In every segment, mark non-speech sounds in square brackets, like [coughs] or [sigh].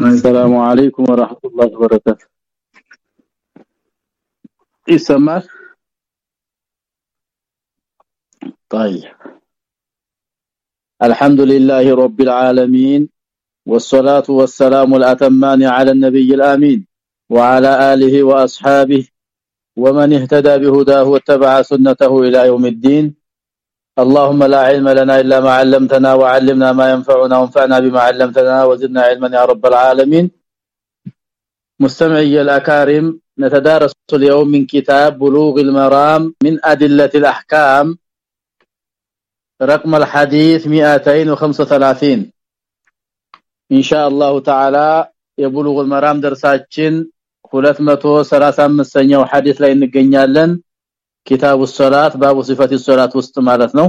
السلام عليكم ورحمة الله وبركاته يسمع طيب الحمد لله رب العالمين والصلاة والسلام الأتمان على النبي الآمين وعلى آله وأصحابه ومن اهتدى بهداه واتبع سنته إلى يوم الدين اللهم لا علم لنا الا ما علمتنا وعلمنا ما ينفعنا وانفعنا بما علمتنا وزدنا علما يا رب العالمين مستمعي الاكارم نتدارس اليوم من كتاب بلوغ المرام من ادله الاحكام رقم الحديث 235 ان شاء الله تعالى يبلغ المرام درساتين 235ኛው ሐዲስ ላይ እንገኛለን كتاب الصلاه باب صفه الصلاه ውስጥ ማለት ነው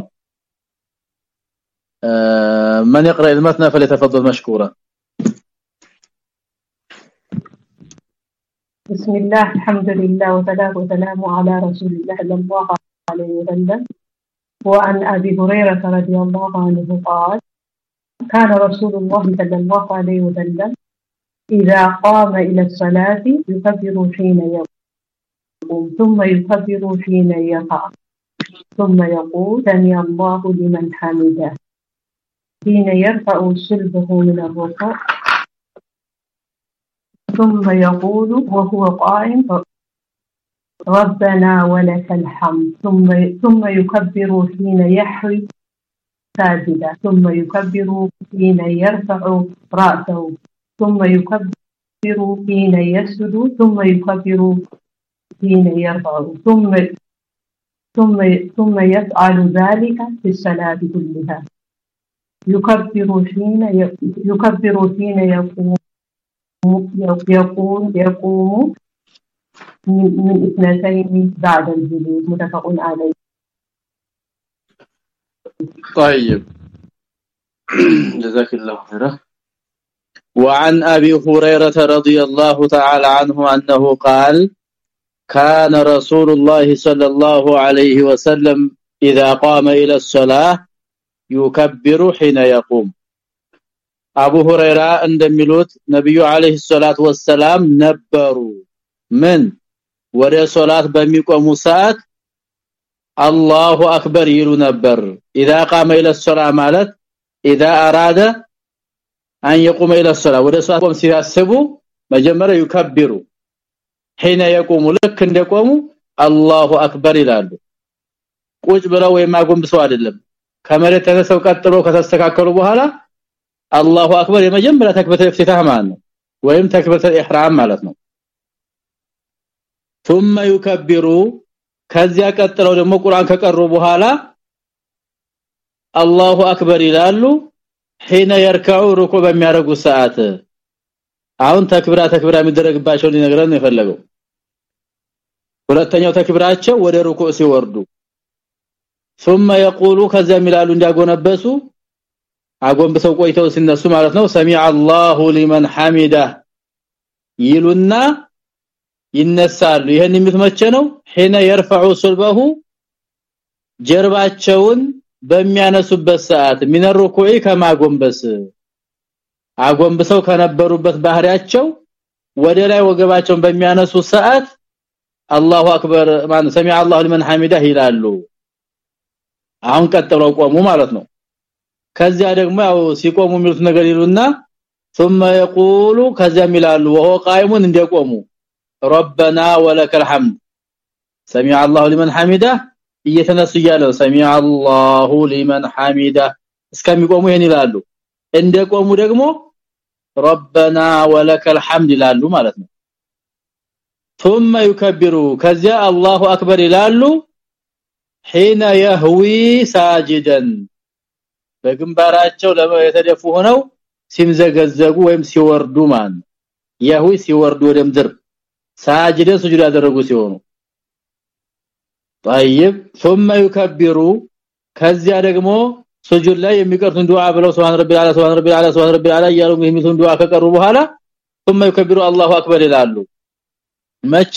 من يقرأ المتن فليتفضل مشكورا بسم الله الحمد لله والصلاه والسلام على رسول الله صلى الله عليه وسلم وعن ابي هريره رضي الله عنه قال كان رسول الله صلى الله عليه وسلم إذا قام إلى الصلاة يكبر حين يقوم ثم يكبر حين يقع. ثم يقول سمع الله لمن حمده. حين يرفع صلبه من الركوع ثم يقول وهو قائم ربنا ولك الحمد. ثم ثم يكبر حين يحوي ساجدا. ثم يكبر حين يرفع رأسه. ثم يكبر حين يسجد. ثم يكبر حين يرفع ثم ثم ثم يفعل ذلك في الصلاة كلها. يكبر حين يكبر حين يقوم يقوم يقوم من اثنتين بعد الجلوس. متفق عليه. طيب. جزاك الله خيرا. وعن أبي هريرة رضي الله تعالى عنه أنه قال كان رسول الله صلى الله عليه وسلم إذا قام إلى الصلاة يكبر حين يقوم አቡ ሁረይራ እንደሚሉት ነብዩ አለይሂ ሰላቱ ወሰላም ነበሩ ምን ወደ ሶላት በሚቆሙ ሰዓት አላሁ አክበር ይሉ ነበር اذا قام الى الصلاه ማለት اذا اراد ان يقوم الى الصلاه ወደ ሶላት ቆም ሲያስቡ መጀመሪያ ይከብሩ ሐይነ የቆሙ ልክ እንደቆሙ አላሁ አክበር ይላሉ። ቁጭ ብለው የማጎንብሰው አይደለም። ከመሬት ተነሰው ቀጥሎ ከተስተካከሉ በኋላ አላሁ አክበር የመጀመሪያ ተክበተ ኢፍቲታህ ማለት ወይም ተክበተ ኢህራም ማለት ነው። ثم ይከብሩ ከዚያ ቀጥለው ደግሞ ቁርአን ከቀሩ በኋላ አላሁ አክበር ይላሉ። حين يركعوا ركوع በሚያደርጉ ሰዓት አሁን ተክብራ ተክብራ የሚደረግባቸው ሊነግረን የፈለገው ሁለተኛው ተክብራቸው ወደ ሩኩዕ ሲወርዱ ثم يقول ከዛ ሚላሉ እንዲያጎነበሱ አጎንብሰው ቆይተው ሲነሱ ማለት ነው ሰሚዐ አላሁ ሊመን ሐሚዳ ይሉና ይነሳሉ ይሄን የምትመቸ ነው ሄነ يرفع صلبه ጀርባቸውን በሚያነሱበት ሰዓት ሚነ ሩኩዕ ከማጎንበስ አጎንብሰው ከነበሩበት ባህሪያቸው ወደ ላይ ወገባቸውን በሚያነሱ ሰዓት አላሁ አክበር ማን ሰሚዐ አላሁ ሊመን ሐሚዳህ ይላሉ አሁን ቀጥለው ቆሙ ማለት ነው ከዚያ ደግሞ ያው ሲቆሙ የሚሉት ነገር ይሉና ثم يقول ከዚያም ይላሉ وهو قائم እንደቆሙ ربنا ولك الحمد سمع الله لمن حمده እየተነሱ እያለ ሰሚዐ አላሁ ሊመን ሐሚዳ እስከሚቆሙ ይሄን ይላሉ እንደቆሙ ደግሞ ربنا ولك الحمد ይላሉ ማለት ነው ثم يكبر ከዚያ አላሁ አክበር ይላሉ حين يهوي ساجدا በግንባራቸው የተደፉ ሆነው ሲምዘገዘጉ ወይም ሲወርዱ ማን يهوي ሲወርዱ ወደ ምድር ሳጅደ ስጁድ ያደረጉ ሲሆኑ طيب ثم يكبر ከዚያ ደግሞ ስጁድ ላይ የሚቀርቱን ዱዓ ብለው ሱብሃን ረቢል አላ ሱብሃን ረቢል አላ ሱብሃን ረቢል አላ እያሉ የሚሉትን ዱዓ ከቀሩ በኋላ ثم يكبروا الله اكبر ይላሉ። መቼ?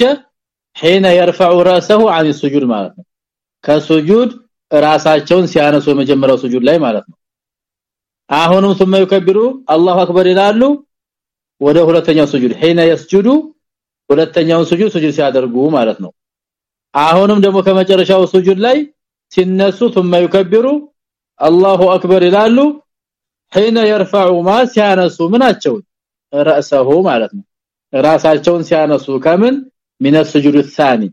حين يرفع راسه عن السجود ማለት ነው። ከሱጁድ ራሳቸውን ሲያነሱ መጀመሪያው ሱጁድ ላይ ማለት ነው። አሁንም ثم يكبروا الله اكبر ይላሉ። ወደ ሁለተኛው ሱጁድ حين يسجد ሁለተኛውን ሱጁድ ሱጁድ ሲያደርጉ ማለት ነው። አሁንም ደግሞ ከመጨረሻው ሱጁድ ላይ ሲነሱ ثم يكبروا الله اكبر ይላሉ ሒነ يرفع ما ሲያነሱ ምናቸው راسه ማለት ነው ራሳቸውን ሲያነሱ ከምን من السجود الثاني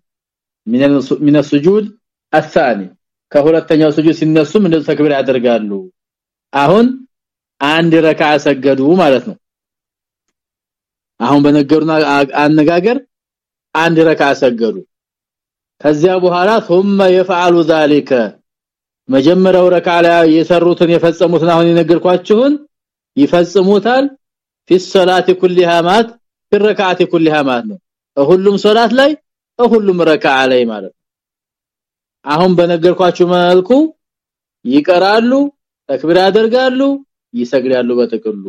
من من السجود الثاني ከሁለተኛው ስጁድ ሲነሱም እንደዚህ ተክቢር ያደርጋሉ አሁን አንድ ረካዓ ሰገዱ ማለት ነው አሁን በነገሩና አነጋገር አንድ ረካዓ ሰገዱ ከዚያ በኋላ ثم يفعل ذلك መጀመሪያው ረካዓ ላይ የሰሩትን የፈጸሙትን አሁን የነገርኳችሁን ይፈጽሙታል في الصلاه كلها ማት في الركعات كلها ማት ነው ሁሉም ሶላት ላይ ሁሉም ረካዓ ላይ ማለት አሁን በነገርኳችሁ መልኩ ይቀራሉ ተክቢር ያደርጋሉ ይሰግዳሉ በጥቅሉ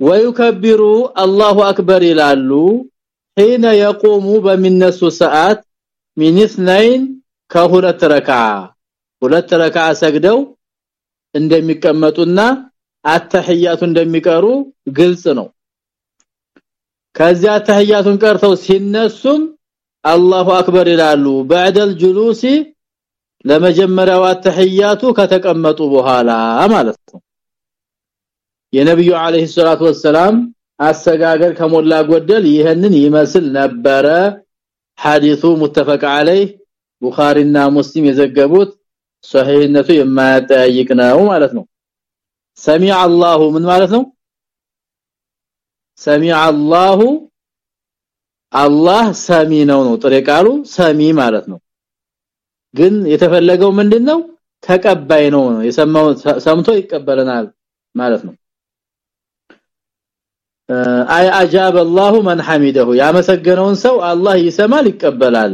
ወይከብሩ አላሁ አክበር ይላሉ ሒነ የቆሙ በሚነሱ ሰዓት ሚን اثنين ከሁለት ረካ ሁለት ረካ ሰግደው እንደሚቀመጡና አተህያቱ እንደሚቀሩ ግልጽ ነው ከዚያ ተህያቱን ቀርተው ሲነሱም አላሁ አክበር ይላሉ بعد الجلوس ለመጀመሪያው አተህያቱ ከተቀመጡ በኋላ ማለት ነው የነብዩ አለይሂ ሰላቱ ወሰለም አሰጋገር ከሞላ ጎደል ይህንን ይመስል ነበረ ሐዲሱ ሙተፈቅ عليه ቡኻሪና ሙስሊም የዘገቡት ሰሂህነቱ የማያጠያይቅ ነው ማለት ነው። ሰሚዐ አላሁ ምን ማለት ነው? ሰሚዐ አላሁ አላህ ሰሚ ነው ነው ጥሬ ቃሉ ሰሚ ማለት ነው። ግን የተፈለገው ምንድነው? ተቀባይ ነው የሰማው ሰምቶ ይቀበለናል ማለት ነው። አይ አጃብ አላሁ መን ሐሚደሁ ያመሰገነውን ሰው አላህ ይሰማል ይቀበላል።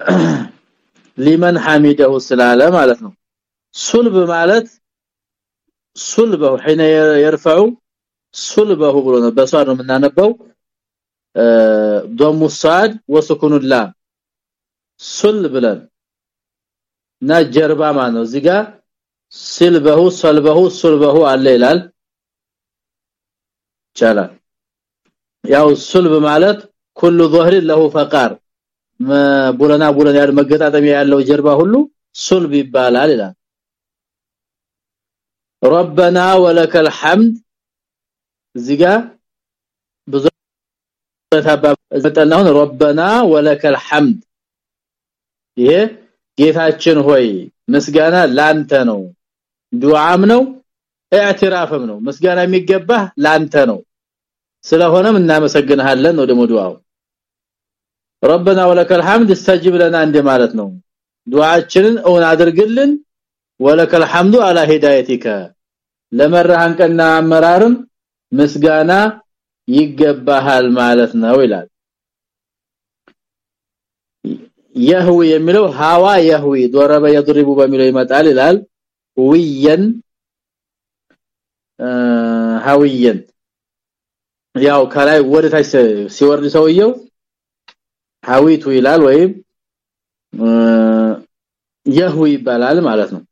[coughs] ሊመን حمده ስላለ ማለት ነው ሱልብ ማለት ሱልበው حين يرفع ሱልበሁ ብሎ ነው በሷድ ነው የምናነበው ዶሙ ሳድ ወስኩኑ ላ ሱል ብለን እና ጀርባ ማለት ነው እዚህ ጋር ስልበሁ ሰልበሁ ሱልበሁ አለ ይላል ይቻላል ያው ሱልብ ማለት ኩሉ ظهر له فقار ቡለና ቡለና ያለ መገጣጠሚያ ያለው ጀርባ ሁሉ ሱልብ ይባላል ይላል ربنا ولك الحمد እዚጋ ብዙ ተባባልን ረበና ወለከል ሐምድ ይሄ ጌታችን ሆይ ምስጋና ላንተ ነው ዱዓም ነው ኢዕትራፍም ነው ምስጋና የሚገባህ ላንተ ነው ስለሆነም እናመሰግንሃለን ነው ደሞ ዱዓው ረበና ወለከል ሐምድ استجب لنا እንደ ማለት ነው ዱዓችንን እውን አድርግልን ወለከል ሐምዱ አላ ሂዳየቲከ ለመራህን ቀና አመራርም ምስጋና ይገባሃል ማለት ነው ይላል የህው የሚለው ሃዋ የህዊ ዶረበ يضرب በሚለው ይመጣል ይላል ወየን ሃዊየን ያው ከላይ ወደ ታች ሲወርድ ሰውየው ሃዊቱ ይላል ወይም የህዊ ይባላል ማለት ነው።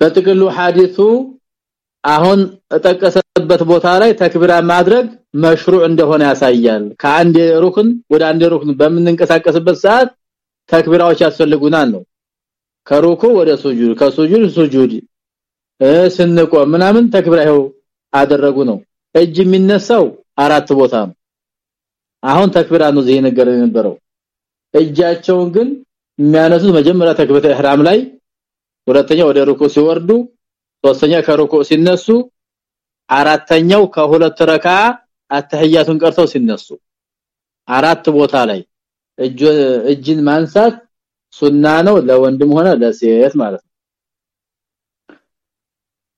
በጥቅሉ ሐዲሱ አሁን ተጠቀሰበት ቦታ ላይ ተክቢራ ማድረግ መሽሩዕ እንደሆነ ያሳያል። ከአንድ ሩክን ወደ አንድ ሩክን በምንንቀሳቀስበት ሰዓት ተክቢራዎች ያስፈልጉናል ነው። ከሩኩ ወደ ሱጁድ ከሱጁድ ሱጁድ ስንቆም ምናምን ተክቢራ ይኸው አደረጉ ነው። እጅ የሚነሳው አራት ቦታ ነው አሁን ተክቢራ ነው ዘይ ነገር የነበረው። እጃቸውን ግን የሚያነሱት መጀመሪያ ተክቢራ ኢህራም ላይ ሁለተኛ ወደ ሩኩ ሲወርዱ ሶስተኛ ከሩኩ ሲነሱ አራተኛው ከሁለት ረካ አተህያቱን ቀርተው ሲነሱ። አራት ቦታ ላይ እጅን ማንሳት ሱና ነው ለወንድም ሆነ ለሴት ማለት ነው።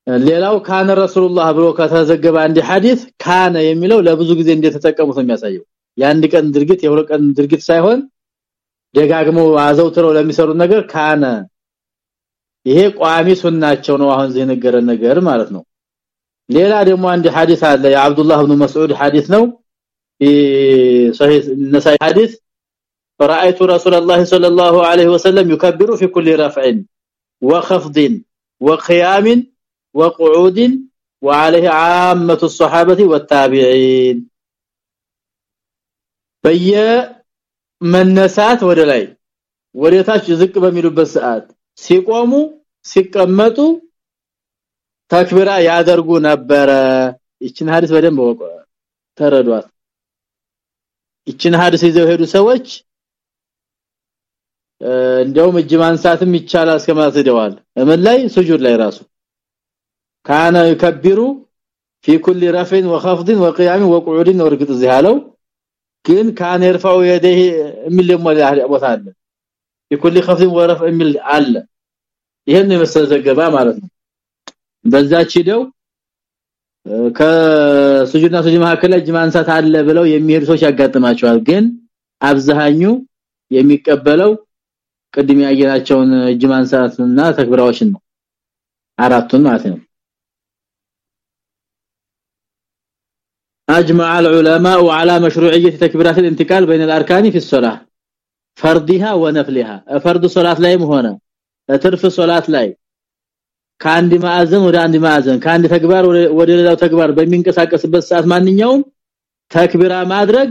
ሌላው ካነ ረሱላህ ብሎ ከተዘገበ አንድ ሐዲስ ካነ የሚለው ለብዙ ጊዜ እንደተጠቀሙት የሚያሳየው የአንድ ቀን ድርጊት የሁለት ቀን ድርጊት ሳይሆን ደጋግሞ አዘውትረው ለሚሰሩት ነገር ካነ ይሄ ቋሚ ሱናቸው ነው አሁን እዚህ ነገረን ነገር ማለት ነው ሌላ ደግሞ አንድ ሐዲስ አለ የአብዱላህ ኢብኑ መስዑድ ሐዲስ ነው صحيح النسائي حديث رايت رسول الله صلى الله عليه وسلم يكبر في كل رفع وخفض وقيام وقعود وعليه عامه الصحابه والتابعين በየመነሳት ወደ ላይ ወደታች ዝቅ በሚሉበት ሰዓት ሲቆሙ ሲቀመጡ ተክቢራ ያደርጉ ነበረ ይችን ሐዲስ በደንብ ወቀ ተረዷት ይችን ሐዲስ ይዘው ሄዱ ሰዎች እንደውም እጅ ማንሳትም ይቻላል እስከማለት ሄደዋል እምን ላይ ስጁድ ላይ ራሱ ካነ ይከብሩ في كل رفع وخفض وقيام وقعود ወርግጥ እዚህ አለው ግን ካነ يرفع يديه የሚል ደግሞ ቦታ አለ في كل خفض ورفع የሚል አለ ይሄን የመሰለ ዘገባ ማለት ነው በዛች ሄደው ከሱጁድና ሱጁድ መካከል እጅ ማንሳት አለ ብለው የሚሄዱ ሰዎች ያጋጥማቸዋል ግን አብዛኙ የሚቀበለው ቅድም ያየናቸውን እጅ ማንሳትና ተክብራዎችን ነው አራቱን ማለት ነው اجمع العلماء على مشروعيه تكبيرات الانتقال بين الاركان في الصلاه فرضها ونفلها فرض صلاه ላይም ሆነ ትርፍ ሶላት ላይ ከአንድ ማዕዘን ወደ አንድ ማዕዘን ከአንድ ተግባር ወደ ሌላው ተግባር በሚንቀሳቀስበት ሰዓት ማንኛውም ተክቢራ ማድረግ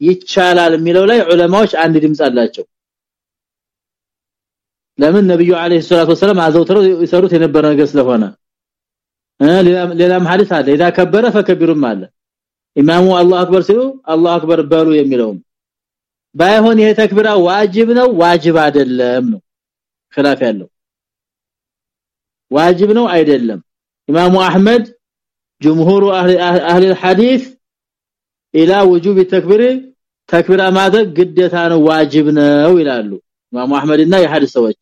ይቻላል የሚለው ላይ ዑለማዎች አንድ ድምጽ አላቸው ለምን ነብዩ አለይሂ ሰላቱ ወሰለም አዘውትረው ይሰሩት የነበረ ነገር ስለሆነ ሌላም ሌላም ሐዲስ አለ ኢዳ ከበረ ፈከቢሩም አለ ኢማሙ አላሁ አክበር ሲሉ አላሁ አክበር በሉ የሚለው ባይሆን ይሄ ተክቢራ ዋጅብ ነው ዋጅብ አይደለም ነው خلاف ያለው ዋጅብ ነው አይደለም ኢማሙ አህመድ ጀምሁሩ አህሊ አህሊ الحديث الى وجوب التكبير ተክቢራ ማድረግ ግዴታ ነው ዋጅብ ነው ይላሉ ኢማሙ አህመድና የሐዲስ ሰዎች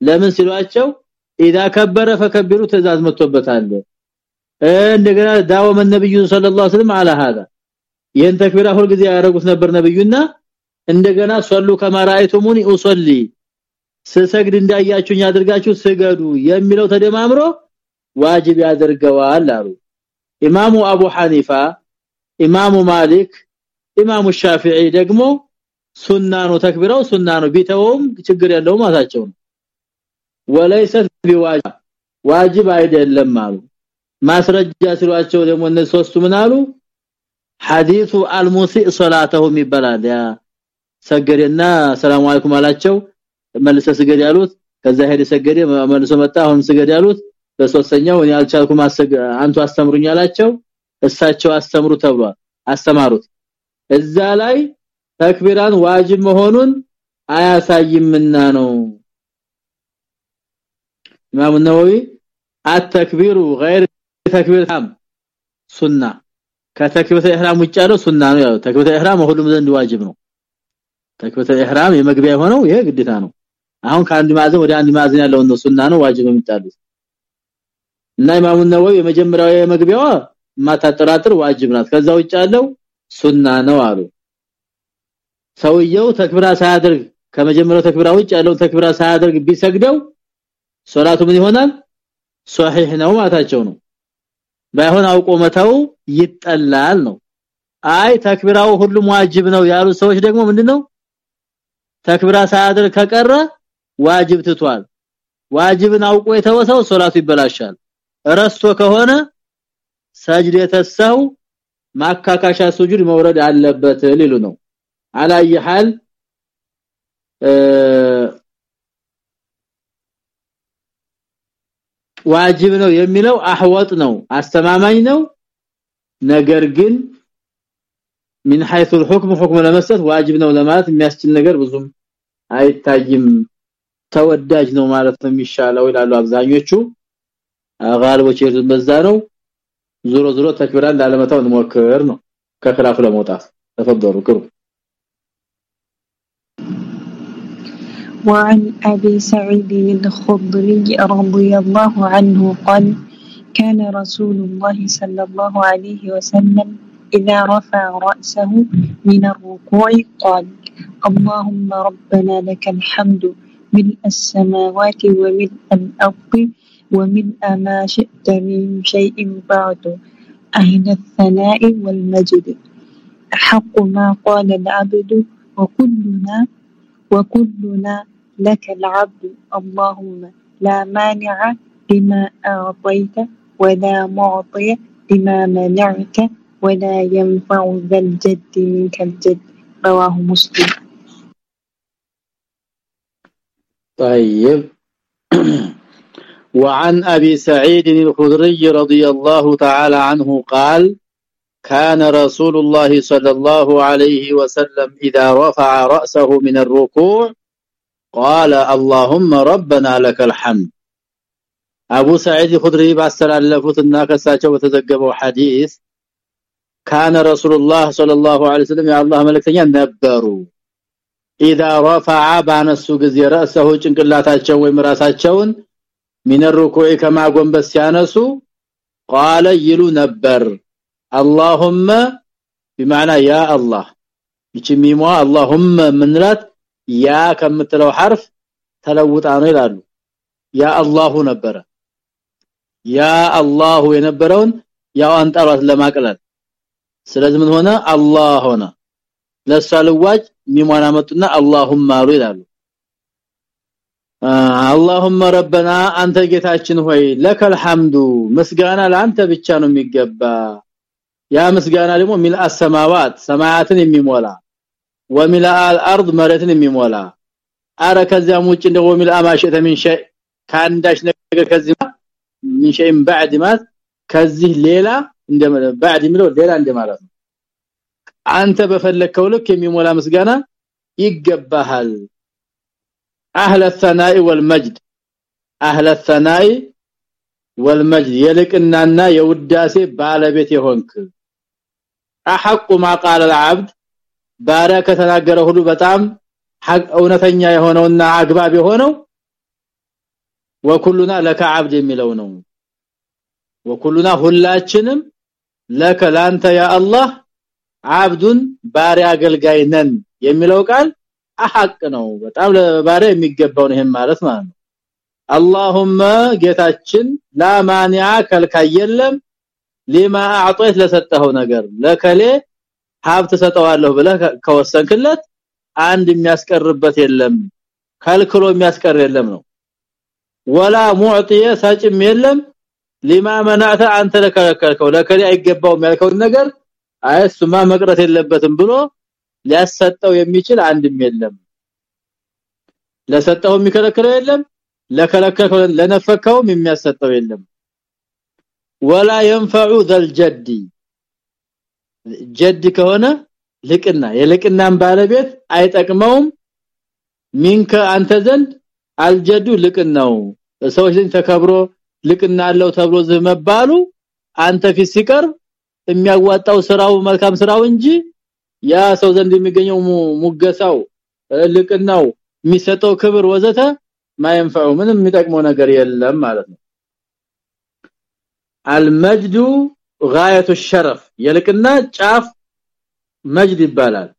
ለምን ሲሏቸው اذا كبر فكبروا ትእዛዝ መጥቶበታል እንደገና ዳወመ ነብዩ ሰለላሁ ዐለይሂ ወሰለም على هذا ይሄን ተክቢራ ሁሉ ጊዜ ያደረጉት ነበር ነብዩና እንደገና ሶሉ ከማራይቱሙኒ ኡሰሊ ስሰግድ እንዳያችሁኝ አድርጋችሁ ስገዱ የሚለው ተደማምሮ ዋጅብ ያደርገዋል አሉ ኢማሙ አቡ ሐኒፋ ኢማሙ ማሊክ ኢማሙ ሻፊዒ ደግሞ ሱና ነው ተክቢራው ሱና ነው ቢተውም ችግር የለው ማታቸው ነው ወለይሰት ቢዋጅብ ዋጅብ አይደለም አሉ ማስረጃ ሲሏቸው ደግሞ እነዚህ ሶስቱ ምን አሉ ሐዲሱ አልሙሲ ሶላተሁም ይባላል ያ ሰገደና ሰላም አለይኩም አላቸው መልሰ ስገድ ያሉት ከዛ ሄደ ሰገደ መልሶ መጣ አሁን ስገድ ያሉት በሶስተኛው እኔ አልቻልኩም አንቱ አስተምሩኝ አላቸው እሳቸው አስተምሩ ተብሏል አስተማሩት እዛ ላይ ተክቢራን ዋጅብ መሆኑን አያሳይምና ነው ኢማም ነወዊ አተክቢሩ غير ተክቢር ሱና። ከተክቢር ኢህራም ውጭ ያለው ሱና ነው ያው ተክቢር ኢህራም ሁሉም ዘንድ ዋጅብ ነው። ተክቢር ኢህራም የመግቢያ የሆነው ይሄ ግዴታ ነው። አሁን ከአንድ ማዕዘን ወደ አንድ ማዕዘን ያለው ነው ሱና ነው ዋጅብ የሚጣሉት። እና ኢማሙ ነወዊ የመጀመሪያው የመግቢያዋ ማታጠራጥር ዋጅብ ናት። ከዛ ውጭ ያለው ሱና ነው አሉ። ሰውየው ተክብራ ሳያደርግ ከመጀመሪያው ተክብራ ውጭ ያለው ተክብራ ሳያደርግ ቢሰግደው ሶላቱ ምን ይሆናል? ሷሂህ ነው ማታቸው ነው ባይሆን አውቆ መተው ይጠላል ነው። አይ ተክብራው ሁሉም ዋጅብ ነው ያሉ ሰዎች ደግሞ ምንድነው? ተክብራ ሳያደርግ ከቀረ ዋጅብ ትቷል። ዋጅብን አውቆ የተወሰው ሶላቱ ይበላሻል። ረስቶ ከሆነ ሰጅድ የተሰው ማካካሻ ሱጁድ መውረድ አለበት ሊሉ ነው። አላየ ዋጅብ ነው የሚለው አህወጥ ነው አስተማማኝ ነው። ነገር ግን من حيث الحكم حكم ለመስጠት واجب ነው ለማለት የሚያስችል ነገር ብዙም አይታይም። ተወዳጅ ነው ማለት ነው የሚሻለው ይላሉ አብዛኞቹ። አጋልቦች በዛ ነው። ዞሮ ዞሮ ተክብራን ላለመታው ነው። ከክላፍ ለመውጣት ተፈደሩ ቅሩ وعن أبي سعيد الخضري رضي الله عنه قال كان رسول الله صلى الله عليه وسلم إذا رفع رأسه من الركوع قال اللهم ربنا لك الحمد ملء السماوات وملء الأرض وملء ما شئت من شيء بعد أهل الثناء والمجد أحق ما قال العبد وكلنا وكلنا لك العبد اللهم لا مانع لما أعطيت ولا معطي لما منعت ولا ينفع ذا الجد منك الجد. رواه مسلم. طيب. وعن أبي سعيد الخدري رضي الله تعالى عنه قال كان رسول الله صلى الله عليه وسلم إذا رفع رأسه من الركوع قال اللهم ربنا لك الحمد አቡ ሰዒድ ኹድሪ ባስተላለፉትና ከሳቸው በተዘገበው ሐዲስ ካነ ረሱላህ ሰለላሁ ዐለይሂ ወሰለም የአላህ መልእክተኛ ነበሩ اذا رفع ባነሱ ጊዜ ረእሰሁ ጭንቅላታቸው ወይም ራሳቸውን ሚን ሩኩዕ ከማጎንበስ ሲያነሱ قال ይሉ ነበር اللهم بمعنى يا الله ይቺ ሚሟ اللهم ምንላት ያ ከምትለው ሐርፍ ተለውጣ ነው ይላሉ። ያ አላሁ ነበረ። ያ አላሁ የነበረውን ያው አንጣሯት ለማቅለል። ስለዚህ ምን ሆነ? አላህ ሆነ። ለሷ ልዋጭ ሚሟን አመጡና አላሁም አሉ ይላሉ። አላሁመ ረበና አንተ ጌታችን ሆይ ለከል ሐምዱ ምስጋና ለአንተ ብቻ ነው የሚገባ። ያ ምስጋና ደግሞ ሚል አሰማዋት ሰማያትን የሚሞላ ወሚል አልአርድ መሬትን የሚሞላ አረ ከዚያም ውጭ እንደው ሚል አማሸተ ምን ሸይ ካንዳሽ ነገር ከዚህ ምን ሸይም بعد ማለት ከዚህ ሌላ እንደ بعد የሚለው ሌላ እንደማለት ነው አንተ በፈለከው ልክ የሚሞላ ምስጋና ይገባሃል اهل الثناء والمجد اهل الثناء والمجد የልቅናና የውዳሴ ባለቤት የሆንክ احق ما قال العبد ባሪያ ከተናገረ ሁሉ በጣም እውነተኛ የሆነውና አግባብ የሆነው ወኩሉና ለከ አብድ የሚለው ነው ወኩሉና ሁላችንም ለከ ላንተ ያ አላህ አብዱን ባሪያ አገልጋይ ነን የሚለው ቃል አሐቅ ነው በጣም ለባሪያ የሚገባው ነው ይሄን ማለት ማለት ነው اللهم ጌታችን ላማኒያ ከልካይ የለም ሊማ አዕጦት ለሰጠው ነገር ለከሌ ሀብት ሰጠዋለሁ ብለህ ከወሰንክለት አንድ የሚያስቀርበት የለም ከልክሎ የሚያስቀር የለም ነው ወላ ሙዕጢየ ሳጭም የለም ሊማ መናተ አንተ ለከለከልከው ለከሊ አይገባውም ያልከው ነገር አይሱማ መቅረት የለበትም ብሎ ሊያሰጠው የሚችል አንድም የለም ለሰጠው የሚከለክለው የለም ለከለከለው ለነፈከውም የሚያሰጠው የለም ወላ ينفع ذا الجد ጀድ ከሆነ ልቅና የልቅናን ባለቤት አይጠቅመውም። ሚንከ አንተ ዘንድ አልጀዱ ልቅናው። ሰዎች ዘንድ ተከብሮ ልቅና አለው ተብሎ ዝመባሉ አንተ ፊት ሲቀርብ የሚያዋጣው ስራው መልካም ስራው እንጂ ያ ሰው ዘንድ የሚገኘው ሙገሳው ልቅናው የሚሰጠው ክብር ወዘተ ማይንፈው ምንም የሚጠቅመው ነገር የለም ማለት ነው። አልመጅዱ غاية الشرف. يلقنا شاف مجد ይባላል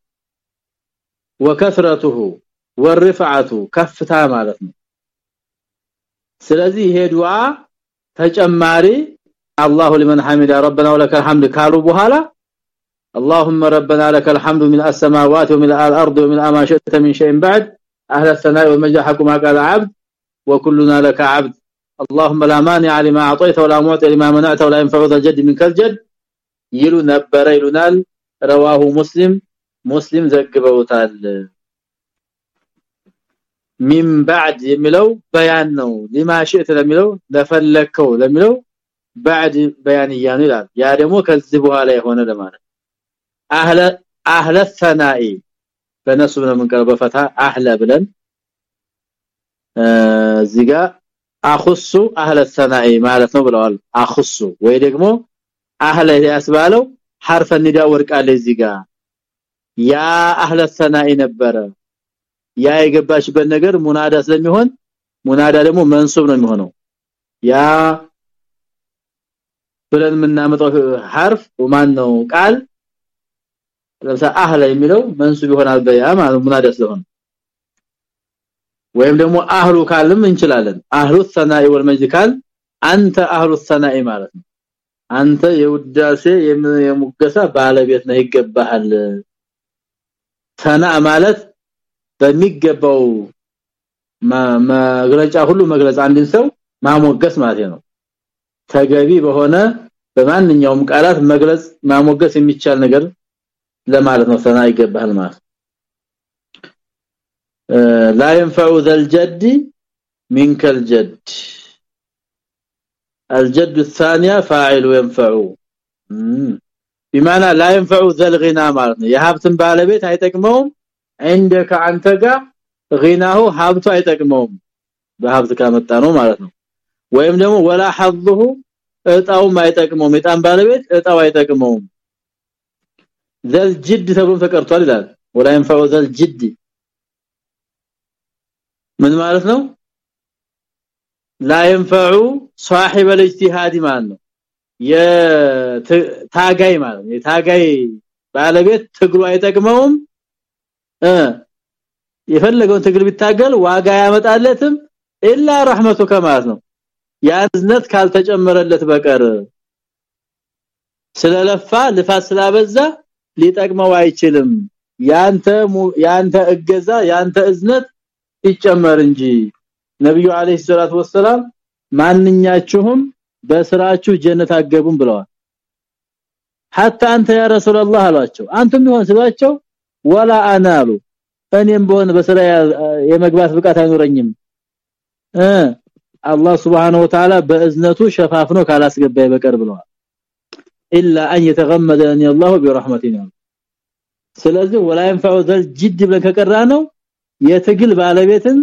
وكثرته والرفعة ከፍታ ማለት سلازي هي دعاء تجماري. الله لمن حمد ربنا ولك الحمد قالوا በኋላ اللهم ربنا لك الحمد من السماوات ومن الأرض ومن ما شئت من شيء بعد. أهل الثناء والمجد حكم قال عبد. وكلنا لك عبد. اللهم لا مانع لما اعطيت ولا معطي لما منعت ولا ينفع ذا الجد منك الجد ይሉ ነበረ ይሉናል رواه مسلم مسلم ዘግበውታል ሚን بعد የሚለው በያን ነው لما شئت ለሚለው ለፈለከው ለሚለው بعد በያን ይያኑ ይላል ያ ደግሞ ከዚህ በኋላ የሆነ ለማለት አህለ አህለ ሰናኢ በነሱ ነው የምንቀርበው በፈታ አህለ ብለን እዚህ ጋር አخص اهل الثناء ማለት ነው ብለዋል። አخص ወይ ደግሞ አህለ ያስባለው حرف النداء ወርቃለ እዚህ ጋር። ያ اهل الثناء ነበረ። ያ የገባሽበት ነገር ሙናዳ ስለሚሆን ሙናዳ ደግሞ መንሱብ ነው የሚሆነው። ያ ብለን የምናመጣው حرፍ ማን ነው ቃል ለምሳሌ አህለ የሚለው መንሱብ ይሆናል በያ ማለት ሙናዳ ስለሆነ ወይም ደግሞ አህሉ ካልም እንችላለን። አህሉ ሰናኢ ወልመጅድ ካል አንተ አህሉ ሰናኢ ማለት ነው። አንተ የውዳሴ የሙገሳ ባለቤት ነህ ይገባሃል። ሰና ማለት በሚገባው መግለጫ ሁሉ መግለጽ አንድን ሰው ማሞገስ ማለት ነው። ተገቢ በሆነ በማንኛውም ቃላት መግለጽ ማሞገስ የሚቻል ነገር ለማለት ነው። ሰና ይገባል ማለት لا ينفع ذا الجد منك الجد الجد الثانيه فاعل ينفع بمعنى لا ينفع ذا الغنى ማለት ነው የሀብትን ባለቤት አይጠቅመውም عندك አንተ ጋር غناه ሀብቱ አይጠቅመውም በሀብት ካመጣ ነው ማለት ነው ወይም ደግሞ ወላ حظه እጣውም አይጠቅመውም የጣም ባለቤት እጣው አይጠቅመውም ዘል ጅድ ተብሎ ተቀርቷል ይላል ወላ ينفع ዘል ጅድ ምን ማለት ነው لا ينفع صاحب الاجتهاد ማለት ነው የታጋይ ማለት ነው የታጋይ ባለቤት ትግሉ አይጠቅመውም እ የፈለገውን ትግል ቢታገል ዋጋ ያመጣለትም ኢላ ረህመቱ ከማለት ነው ያዝነት ካልተጨመረለት በቀር ስለለፋ ልፋት ስላበዛ ሊጠቅመው አይችልም ያንተ ያንተ እገዛ ያንተ እዝነት ይጨመር እንጂ ነብዩ አለይሂ ሰላቱ ወሰለም ማንኛችሁም በስራችሁ ጀነት አገቡም ብለዋል hatta አንተ ያ ረሱላህ አሏቸው አንተም ይሆን ስሏቸው ወላ አናሉ እኔም በሆነ በስራ የመግባት ብቃት አይኖረኝም እ አላህ Subhanahu Wa Ta'ala በእዝነቱ ሸፋፍኖ ካላስገባይ በቀር ብለዋል الا ان يتغمدني الله برحمته ስለዚህ ወላ ينفع ذل جد ብለን ከቀራ ነው የትግል ባለቤትን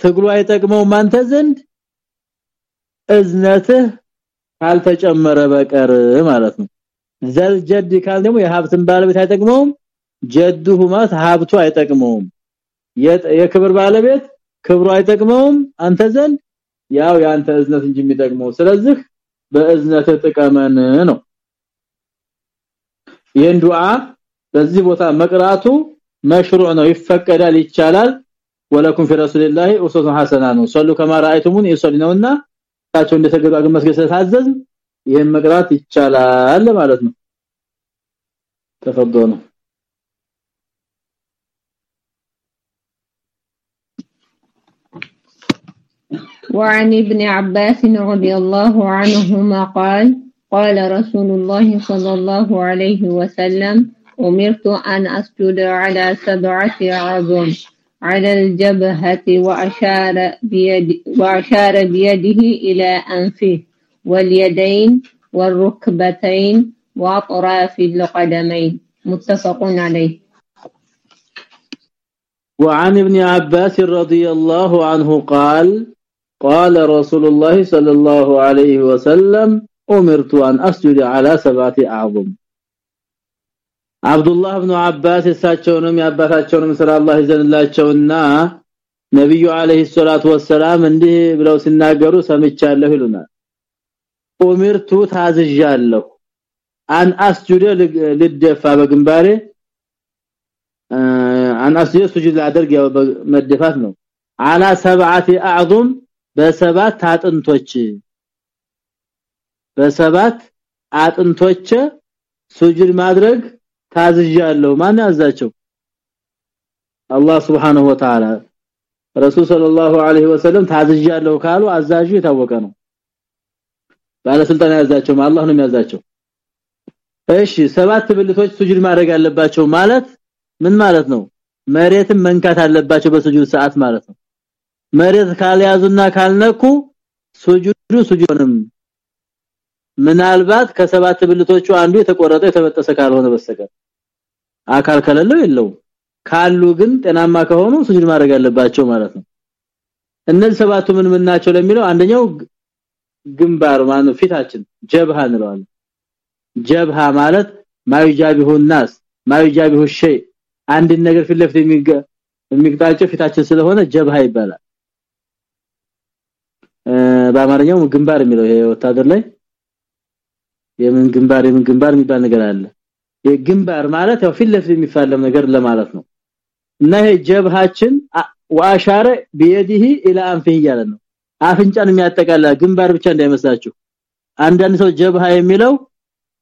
ትግሉ አይጠቅመው ማንተ ዘንድ እዝነትህ ካልተጨመረ በቀር ማለት ነው። ዘል ጀድ ካል ደግሞ የሀብትን ባለቤት አይጠቅመውም ጀዱሁ ማለት ሀብቱ አይጠቅመውም። የክብር ባለቤት ክብሩ አይጠቅመውም አንተ ዘንድ ያው ያንተ እዝነት እንጂ የሚጠቅመው። ስለዚህ በእዝነት ጥቀመን ነው። ይህን ዱዓ በዚህ ቦታ መቅራቱ مشروع نو يفقد الا يشال ولكم في رسول الله أسوة حسنا نو صلوا كما رايتمون يصلون ونا قاتو اند تغدا مسجد ساعزز يهم مقرات يشال الله معناتنا تفضلوا. وعن ابن عباس رضي الله عنهما قال قال رسول الله صلى الله عليه وسلم أمرت أن أسجد على سبعة عظم على الجبهة وأشار, بيد وأشار بيده إلى أنفه واليدين والركبتين وأطراف القدمين. متفق عليه. وعن ابن عباس رضي الله عنه قال قال رسول الله صلى الله عليه وسلم أمرت أن أسجد على سبعة أعظم. አብዱላህ ኢብኑ አባስ እሳቸውንም ያባታቸውንም ስለ አላህ ይዘንላቸውና ነብዩ አለይሂ ሰላቱ ወሰላም እንዲህ ብለው ሲናገሩ ሰምቻለሁ ይሉናል። ኡሚርቱ ታዝዣለሁ። አን አስጁደ ልደፋ በግንባሬ አን አስጁደ ስጁድ ላደርግ ያው መደፋት ነው። አላ ሰብዓቲ አዕዙም በሰባት አጥንቶች በሰባት አጥንቶች ስጁድ ማድረግ ታዝዣለሁ። ማን ያዛቸው? አላህ Subhanahu Wa Ta'ala ረሱል ሰለላሁ ዐለይሂ ወሰለም ታዝዣለሁ ካሉ አዛዡ የታወቀ ነው። ባለስልጣን ያዛቸው አላህ ነው የሚያዛቸው። እሺ ሰባት ብልቶች ስጁድ ማድረግ ያለባቸው ማለት ምን ማለት ነው? መሬትን መንካት አለባቸው በስጁድ ሰዓት ማለት ነው። መሬት ካልያዙና ካልነኩ ስጁዱ ስጁድንም ምናልባት ከሰባት ብልቶቹ አንዱ የተቆረጠ የተበጠሰ ካልሆነ በስተቀር አካል ከሌለው የለው ካሉ ግን ጤናማ ከሆኑ ስጁድ ማድረግ ያለባቸው ማለት ነው እነዚህ ሰባቱ ምን ምን ናቸው ለሚለው አንደኛው ግንባር ማለት ፊታችን ጀብሃ እንለዋለን ጀብሃ ማለት ማይጃቢሁ الناس ማይጃቢሁ ሸይ አንድ ነገር ፊት ለፊት የሚግጣቸው ፊታችን ስለሆነ ጀብሃ ይባላል በአማርኛው ግንባር የሚለው ይሄ ወታደር ላይ የምን ግንባር የምን ግንባር የሚባል ነገር አለ የግንባር ማለት ያው ፊት ለፊት የሚፋለም ነገር ለማለት ነው። እና ይሄ ጀብሃችን ዋሻረ በየዲህ ኢላ አንፊህ እያለ ነው። አፍንጫን የሚያጠቃላ ግንባር ብቻ እንዳይመስላችሁ። አንዳንድ ሰው ጀብሃ የሚለው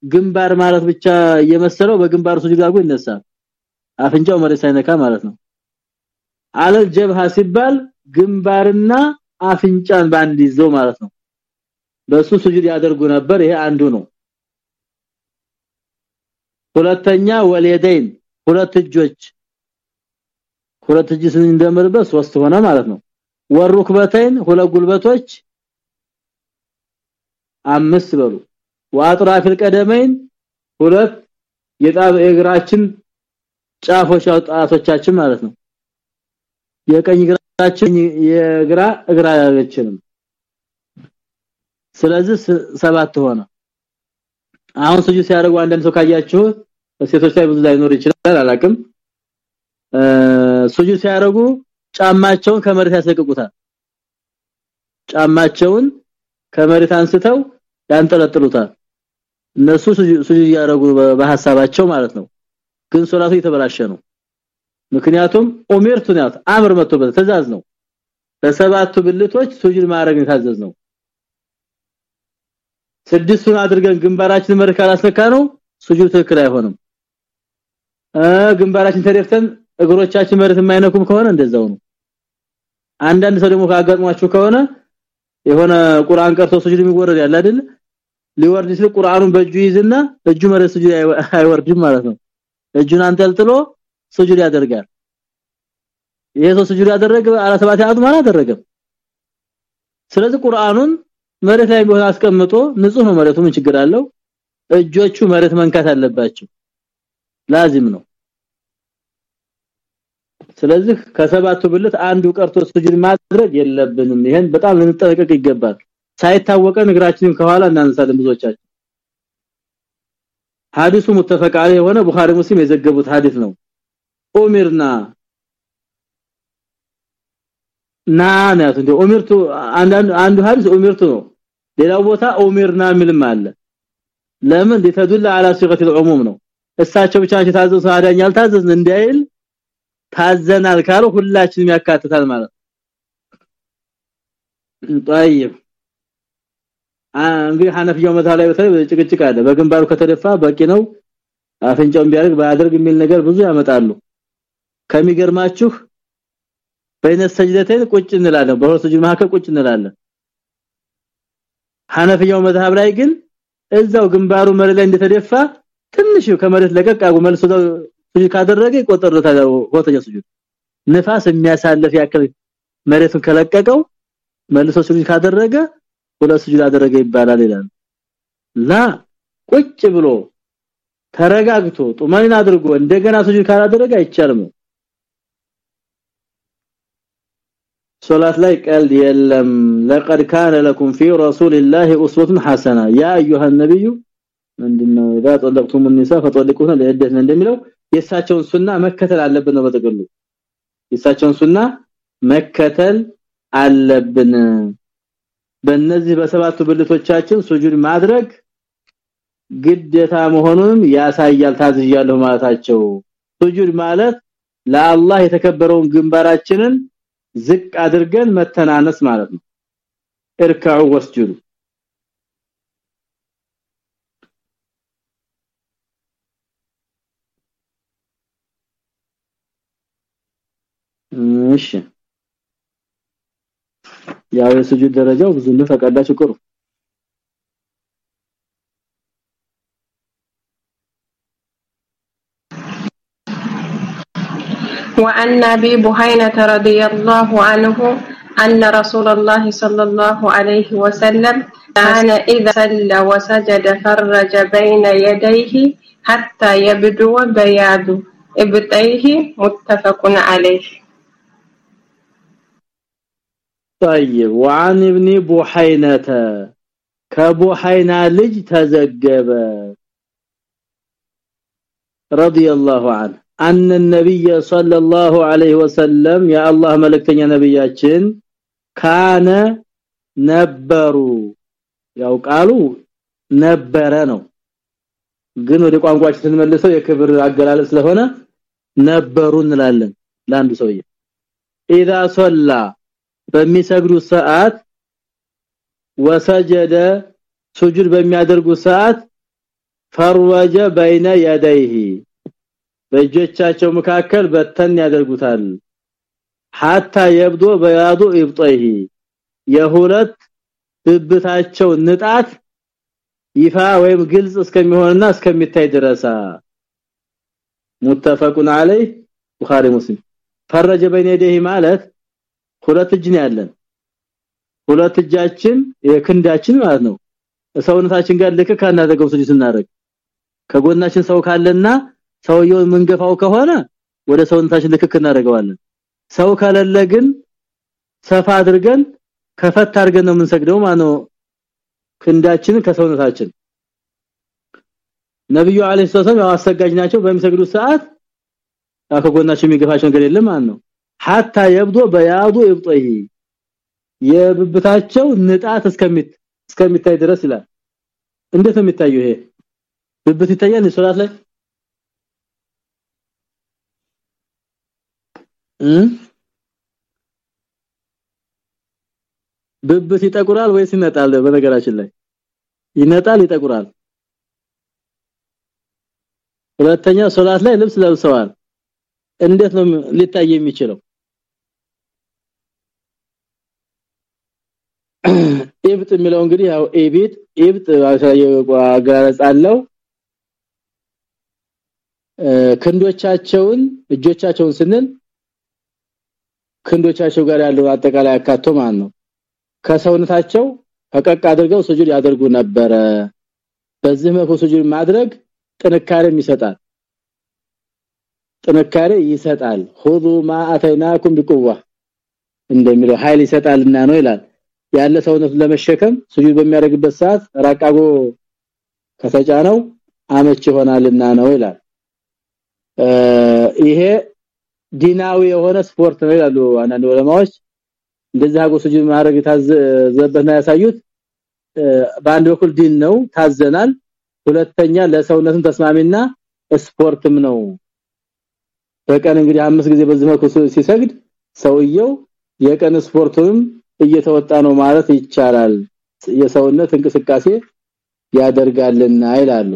ግንባር ማለት ብቻ እየመሰለው በግንባር ሱጁድ አድርጎ ይነሳል። አፍንጫው መሬት ሳይነካ ማለት ነው። አለል ጀብሃ ሲባል ግንባርና አፍንጫን ባንድ ይዘው ማለት ነው። በሱ ስጁድ ያደርጉ ነበር። ይሄ አንዱ ነው ሁለተኛ ወልየደይን ሁለት እጆች። ሁለት እጅ እንደምርበት ሶስት ሆነ ማለት ነው። ወሩክበተይን ሁለት ጉልበቶች። አምስት በሉ። ወአጥራፊል ቀደመይን ሁለት የጣብ እግራችን ጫፎች ጣቶቻችን ማለት ነው። የቀኝ እግራችን የግራ እግራችንም ስለዚህ ሰባት ሆነ አሁን ስጁድ ሲያደርጉ አንዳንድ ሰው ካያችሁ ሴቶች ላይ ብዙ ላይኖር ይችላል አላቅም ሱጁድ ሲያደርጉ ጫማቸውን ከመሬት ያስለቅቁታል። ጫማቸውን ከመሬት አንስተው ያንጠለጥሉታል። እነሱ ሱጁድ ያደርጉ በሐሳባቸው ማለት ነው። ግን ሶላቱ የተበላሸ ነው። ምክንያቱም ኡሚርቱ ናት አምር መጥቶበት ተዛዝ ነው። በሰባቱ ብልቶች ሱጁድ ማድረግ ታዘዝ ነው ስድስቱን አድርገን ግንባራችን መሬት ካላስነካ ነው ሱጁድ ትክክል አይሆንም። ግንባራችን ተደፍተን እግሮቻችን መሬት የማይነኩም ከሆነ እንደዛው ነው። አንዳንድ ሰው ደግሞ ካጋጥሟችሁ ከሆነ የሆነ ቁርአን ቀርቶ ስጁድ የሚወረድ ያለ አይደል? ሊወርድ ሲል ቁርአኑን በእጁ ይዝና እጁ መሬት ስጁድ አይወርድም ማለት ነው። እጁን አንጠልጥሎ ስጁድ ያደርጋል። ይሄ ሰው ስጁድ ያደረገ አለ ሰባት አደረገም። ስለዚህ ቁርአኑን መሬት ላይ ቢሆን አስቀምጦ ንጹህ ነው መሬቱ። ምን ችግር አለው? እጆቹ መሬት መንካት አለባቸው። ላዚም ነው። ስለዚህ ከሰባቱ ብልት አንዱ ቀርቶ ስጁድ ማድረግ የለብንም። ይሄን በጣም ልንጠነቀቅ ይገባል። ሳይታወቀን እግራችንን ከኋላ እናንሳለን ብዙዎቻችን። ሐዲሱ ሙተፈቅ አለ የሆነ ቡኻሪ ሙስሊም የዘገቡት ሐዲስ ነው። ኡሚርና ናናት እንደ ኡሚርቱ አንድ አንዱ ሐዲስ ኡሚርቱ ነው ሌላው ቦታ ኡሚርና ምልም አለ ለምን ሊተዱል على صيغه العموم ነው እሳቸው ብቻ ታዘዙ አዳኝ አልታዘዝን እንዳይል ታዘናል ካሉ ሁላችንም ያካትታል ማለት طيب እንግዲህ ሐነፊያው መታ ላይ በተለይ ጭቅጭቅ አለ በግንባሩ ከተደፋ በቂ ነው አፍንጫውን ቢያደርግ ባያደርግ የሚል ነገር ብዙ ያመጣሉ ከሚገርማችሁ በይነ ሰጅደተን ቁጭ እንላለን በሁለት ሱጁድ መካከል ቁጭ እንላለን ሐነፊያው መዝሐብ ላይ ግን እዛው ግንባሩ መሬት ላይ እንደተደፋ ትንሽ ከመሬት ለቀቅ አጉ መልሶ ሱጁድ ካደረገ ይቆጠርታል ሁለተኛ ሱጁድ ንፋስ የሚያሳልፍ ያክል መሬቱን ከለቀቀው መልሶ ሱጁድ ካደረገ ሁለት ሱጁድ አደረገ ይባላል ይላል። ላ ቁጭ ብሎ ተረጋግቶ ጡማኒን አድርጎ እንደገና ሱጁድ ካላደረገ አይቻልም ሶላት ላይ ቀልድ የለም لقد كان لكم في رسول الله اسوه حسنه يا ايها النبي ምንድነው اذا طلقتم النساء فطلقوهن لعدتهن እንደሚለው የሳቸውን ሱና መከተል አለብን ነው በተቀሉ የሳቸውን ሱና መከተል አለብን በእነዚህ በሰባቱ ብልቶቻችን ሱጁድ ማድረግ ግዴታ መሆኑን ያሳያል ታዝያለሁ ማለታቸው ሱጁድ ማለት ለአላህ የተከበረውን ግንባራችንን ዝቅ አድርገን መተናነስ ማለት ነው። እርካዑ ወስጁዱ እሺ። ያው የሱጁድ ደረጃው ብዙ ነው ተቀዳችሁ ቅሩ وعن أبي بهينة رضي الله عنه أن رسول الله صلى الله عليه وسلم كان إذا صلى وسجد فرج بين يديه حتى يبدو بياض. ابطيه متفق عليه. طيب وعن ابن بحينه كبحينه لج تزجب رضي الله عنه. አነ ነብይ ሰለላሁ ዐለይሂ ወሰለም ያ አላህ መልእክተኛ ነብያችን ካነ ነበሩ ያው ቃሉ ነበረ ነው። ግን ወደ ቋንቋችን ስንመልሰው የክብር አገላለጽ ስለሆነ ነበሩ እንላለን ለአንዱ ሰውዬ። اذا صلى በሚሰግዱ ሰዓት ወሰጀደ ሱጁድ በሚያደርጉ ሰዓት ፈርወጀ በይነ የደይሂ። በእጆቻቸው መካከል በተን ያደርጉታል حتى يبدو بياض ابطيه የሁለት ብብታቸው ንጣት ይፋ ወይም ግልጽ እስከሚሆንና እስከሚታይ ድረሳ ሙተፈቁን አለይ ቡኻሪ ሙስሊም ፈረጀ በይነ የደህ ማለት ሁለት እጅ ነው ያለን ሁለት እጃችን የክንዳችን ማለት ነው ሰውነታችን ጋር ልክ ካናደገው ስጁድ ስናደርግ ከጎናችን ሰው ካለና ሰውየው የምንገፋው ከሆነ ወደ ሰውነታችን ልክክ እናደርገዋለን። ሰው ከሌለ ግን ሰፋ አድርገን ከፈት አድርገን ነው የምንሰግደው ማነው ክንዳችን ከሰውነታችን። ነብዩ አለይሂ ሰላም አሰጋጅ ናቸው። በሚሰግዱ ሰዓት ከጎናቸው የሚገፋቸው ነገር የለም ማነው። ነው። ሐታ ይብዶ በያዱ የብብታቸው ንጣት እስከሚት እስከሚታይ ድረስ ይላል። እንዴት ነው የሚታየው ይሄ? ብብት ይታያል ሶላት ላይ ብብት ይጠቁራል ወይስ ይነጣል? በነገራችን ላይ ይነጣል ይጠቁራል። ሁለተኛ ሶላት ላይ ልብስ ለብሰዋል። እንዴት ነው ሊታይ የሚችለው? ኢብጥ የሚለው እንግዲህ ያው ኢብጥ ኢብጥ አገላለጽ አለው። ክንዶቻቸውን እጆቻቸውን ስንል ክንዶቻቸው ጋር ያለው አጠቃላይ አካቶ ማን ነው ከሰውነታቸው ፈቀቅ አድርገው ስጁድ ያደርጉ ነበረ። በዚህ መልኩ ስጁድ ማድረግ ጥንካሬም ይሰጣል። ጥንካሬ ይሰጣል። ሁዱ ማ አተይናኩም ቢቁዋ እንደሚለው ኃይል ይሰጣልና ነው ይላል። ያለ ሰውነቱን ለመሸከም ስጁድ በሚያደርግበት ሰዓት ራቃጎ ከተጫነው አመች ይሆናልና ነው ይላል። ይሄ ዲናዊ የሆነ ስፖርት ነው ይላሉ አንዳንድ ዑለማዎች። እንደዛ አጎ ስጁድ ማድረግ ታዘበና ያሳዩት። በአንድ በኩል ዲን ነው ታዘናል። ሁለተኛ ለሰውነትም ተስማሚና ስፖርትም ነው። በቀን እንግዲህ አምስት ጊዜ በዚህ መልኩ ሲሰግድ ሰውየው የቀን ስፖርቱንም እየተወጣ ነው ማለት ይቻላል። የሰውነት እንቅስቃሴ ያደርጋልና ይላሉ።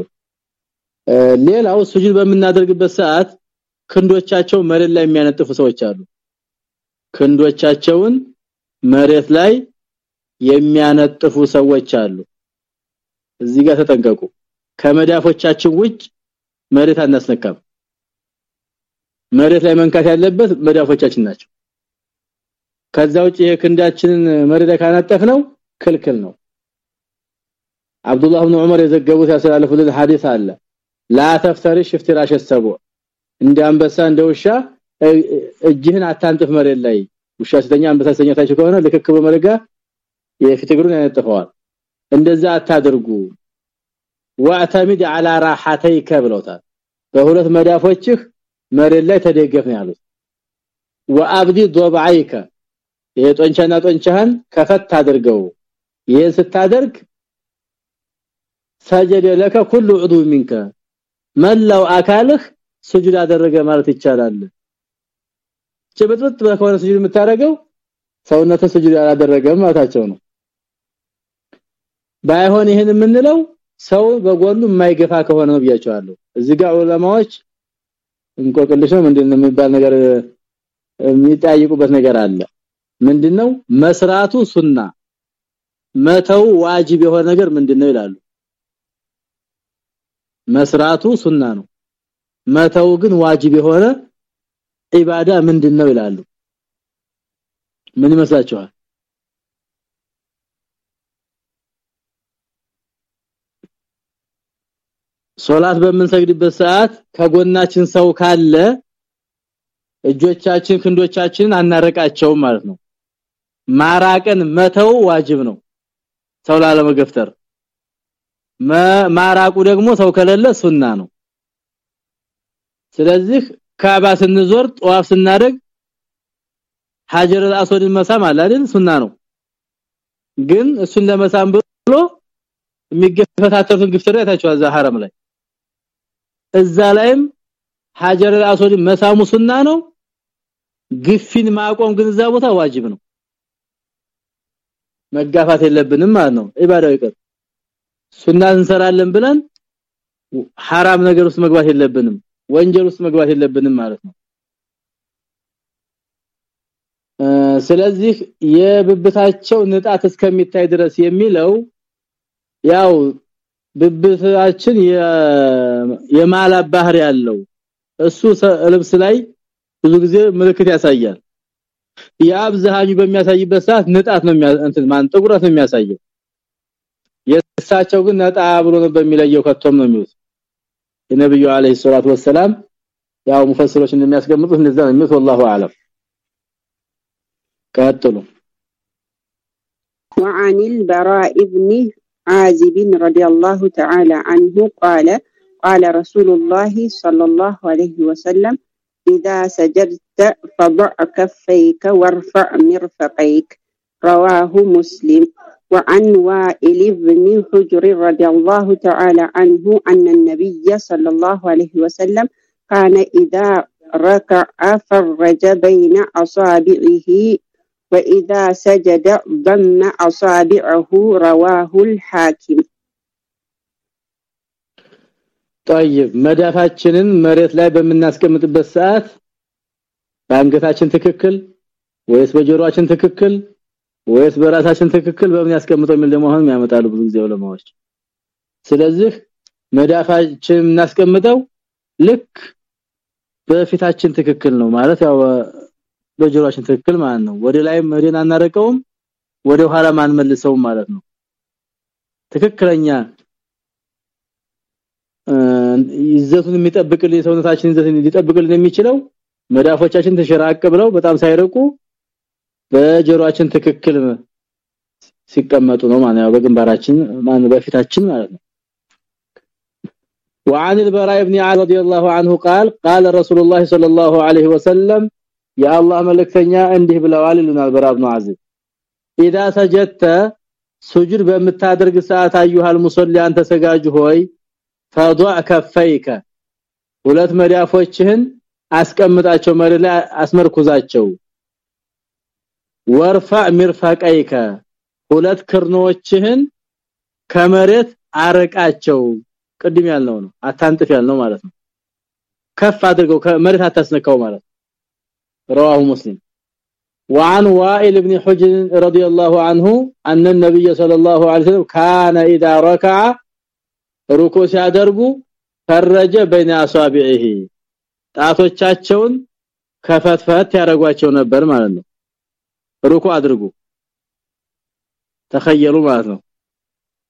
ሌላው ሱጁድ በምናደርግበት ሰዓት ክንዶቻቸው መሬት ላይ የሚያነጥፉ ሰዎች አሉ። ክንዶቻቸውን መሬት ላይ የሚያነጥፉ ሰዎች አሉ። እዚህ ጋር ተጠንቀቁ። ከመዳፎቻችን ውጭ መሬት አናስነካም። መሬት ላይ መንካት ያለበት መዳፎቻችን ናቸው። ከዛ ውጭ የክንዳችንን መሬት ላይ ካነጠፍነው ክልክል ነው። አብዱላህ ኢብኑ ዑመር የዘገቡት ያስተላልፉልን ሐዲስ አለ። ላ ተፍተሪሽ ፍትራሽ ሰቦ እንደ አንበሳ እንደ ውሻ እጅህን አታንጥፍ መሬት ላይ ውሻ ሲተኛ አንበሳ ሲተኛታችሁ ከሆነ ልክክ በመረጋ የፊት እግሩን ያነጥፈዋል እንደዛ አታድርጉ ወአተሚድ على راحتيك ብለውታል በሁለት መዳፎችህ መሬት ላይ ተደገፍ ነው ያሉት ወአብዲ ضبعيك የጦንቻና ጦንቻህን ከፈት አድርገው ይሄን ስታደርግ ሰጀደ ለከ ኩሉ ዑዱ ሚንከ መላው አካልህ ስጁድ አደረገ ማለት ይቻላል። ጭብጥብጥ በከሆነ ስጁድ የምታረገው ሰውነተ ስጁድ ያላደረገ ማለታቸው ነው። ባይሆን ይሄን የምንለው ሰው በጎኑ የማይገፋ ከሆነ ነው ብያቸዋለሁ። እዚህ ጋር ዑለማዎች እንቆቅልሽ ነው የሚባል ነገር የሚጠይቁበት ነገር አለ። ምንድነው መስራቱ ሱና። መተው ዋጅብ የሆነ ነገር ምንድነው ይላሉ። መስራቱ ሱና ነው መተው ግን ዋጅብ የሆነ ኢባዳ ምንድነው ይላሉ? ምን ይመስላችኋል? ሶላት በምንሰግድበት ሰዓት ከጎናችን ሰው ካለ እጆቻችን ክንዶቻችንን አናረቃቸውም ማለት ነው። ማራቀን መተው ዋጅብ ነው ሰው ላለመገፍተር። ማራቁ ደግሞ ሰው ከሌለ ሱና ነው ስለዚህ ካባ ስንዞር ጧፍ ስናደርግ ሐጀር አስወድን መሳም አለ አይደል? ሱና ነው። ግን እሱን ለመሳም ብሎ የሚገፈታተፉን ግፍትራ ያታቸዋል ሐረም ላይ እዛ ላይም ሐጀር አስወድን መሳሙ ሱና ነው። ግፊን ማቆም ግን እዛ ቦታ ዋጅብ ነው። መጋፋት የለብንም ማለት ነው። ኢባዳው ይቀር ሱና እንሰራለን ብለን ሐራም ነገር ውስጥ መግባት የለብንም። ወንጀል ውስጥ መግባት የለብንም ማለት ነው። ስለዚህ የብብታቸው ንጣት እስከሚታይ ድረስ የሚለው ያው ብብታችን የማላ ባህር ያለው እሱ ልብስ ላይ ብዙ ጊዜ ምልክት ያሳያል። የአብዛኙ በሚያሳይበት ሰዓት ንጣት ነው እንትን ማን ጥቁረት ነው የሚያሳየው። የእሳቸው ግን ነጣ ብሎ ነው በሚለየው ከቶም ነው የሚሉት የነብዩ አለይሂ ሰላቱ ወሰለም ያው ሙፈሲሮች እንደሚያስቀምጡት እንደዛ ነው የሚሉት والله اعلم ቀጥሉ وعن البراء بن عازب رضي الله تعالى عنه قال قال رسول الله صلى الله عليه وسلم إذا سجدت فضع كفيك وارفع مرفقيك رواه مسلم وعن وائل بن حجر رضي الله تعالى عنه أن النبي صلى الله عليه وسلم كان إذا ركع فرج بين أصابعه وإذا سجد ضم أصابعه رواه الحاكم طيب መዳፋችንን መሬት ላይ በምናስቀምጥበት ሰዓት በአንገታችን ትክክል ወይስ በጆሮአችን ትክክል ወይስ በራሳችን ትክክል በምን ያስቀምጠው የሚል ደግሞ አሁን ያመጣሉ ብዙ ጊዜ ዑለማዎች። ስለዚህ መዳፋችን እናስቀምጠው ልክ በፊታችን ትክክል ነው ማለት ያው በጆሮአችን ትክክል ማለት ነው። ወደ ላይ መዲና አናረቀውም ወደ ኋላ ማንመልሰውም ማለት ነው። ትክክለኛ ይዘቱን የሚጠብቅልን ሰውነታችን ይዘቱን ሊጠብቅልን የሚችለው መዳፎቻችን ተሸራቀ ብለው በጣም ሳይርቁ በጆሮአችን ትክክል ሲቀመጡ ነው ማለት ነው። በግንባራችን ማን በፊታችን ማለት ነው። وعن البراء بن عازب رضي الله عنه قال قال رسول الله صلى الله عليه وسلم يا الله ملكتنيا እንዲህ ብለዋል ይሉናል በራብ ነው عازب። اذا سجدت سجود በምታደርግ ሰዓት አዩሃል المصلي አንተ ሰጋጅ ሆይ فضع كفيك ሁለት መዳፎችህን አስቀምጣቸው መሬት ላይ አስመርኩዛቸው። ወርፋ ሚርፋቀይከ ሁለት ክርኖችህን ከመሬት አረቃቸው ቅድም ያልነው ነው አታንጥፍ ያልነው ማለት ነው ከፍ አድርገው ከመሬት አታስነካው ማለት رواه مسلم وعن وائل بن حجر رضي الله عنه أن النبي صلى الله عليه وسلم كان إذا ركع ركوع ሲያደርጉ ፈረጀ بين اصابعه ጣቶቻቸውን ከፈትፈት ያረጓቸው ነበር ማለት ነው ሩኩ አድርጉ። ተخيلوا ማለት ነው።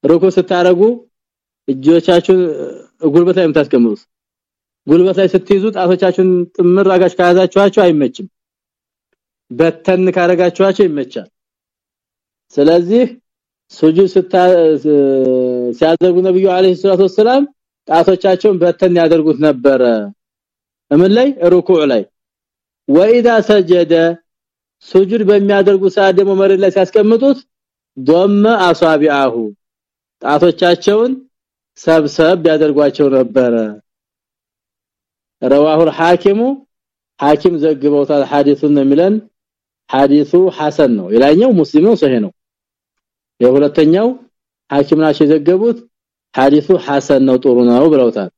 ሩኩ ስታረጉ እጆቻችሁን ጉልበት ላይ የምታስቀምጡት። ጉልበት ላይ ስትይዙ ጣቶቻችሁን ጥምር አጋሽ ከያዛችኋቸው አይመችም። በተን ካረጋችኋቸው ይመቻል። ስለዚህ ሱጁድ ሲያደርጉ ነብዩ አለይሂ ሰላቱ ወሰለም ጣቶቻቸውን በተን ያደርጉት ነበረ። ምን ላይ? ሩኩዕ ላይ። ወኢዳ ሰጀደ ሱጁድ በሚያደርጉ ሰዓት ደግሞ መሬት ላይ ሲያስቀምጡት ዶመ አሳቢአሁ ጣቶቻቸውን ሰብሰብ ያደርጓቸው ነበረ رواه الحاكم حاكم ዘግበውታል ሐዲሱን የሚለን ሐዲሱ ሐሰን ነው የላኛው ሙስሊም ነው ሰሂህ ነው የሁለተኛው ሐኪም ናቸው የዘገቡት ሐዲሱ ሐሰን ነው ጥሩ ነው ብለውታል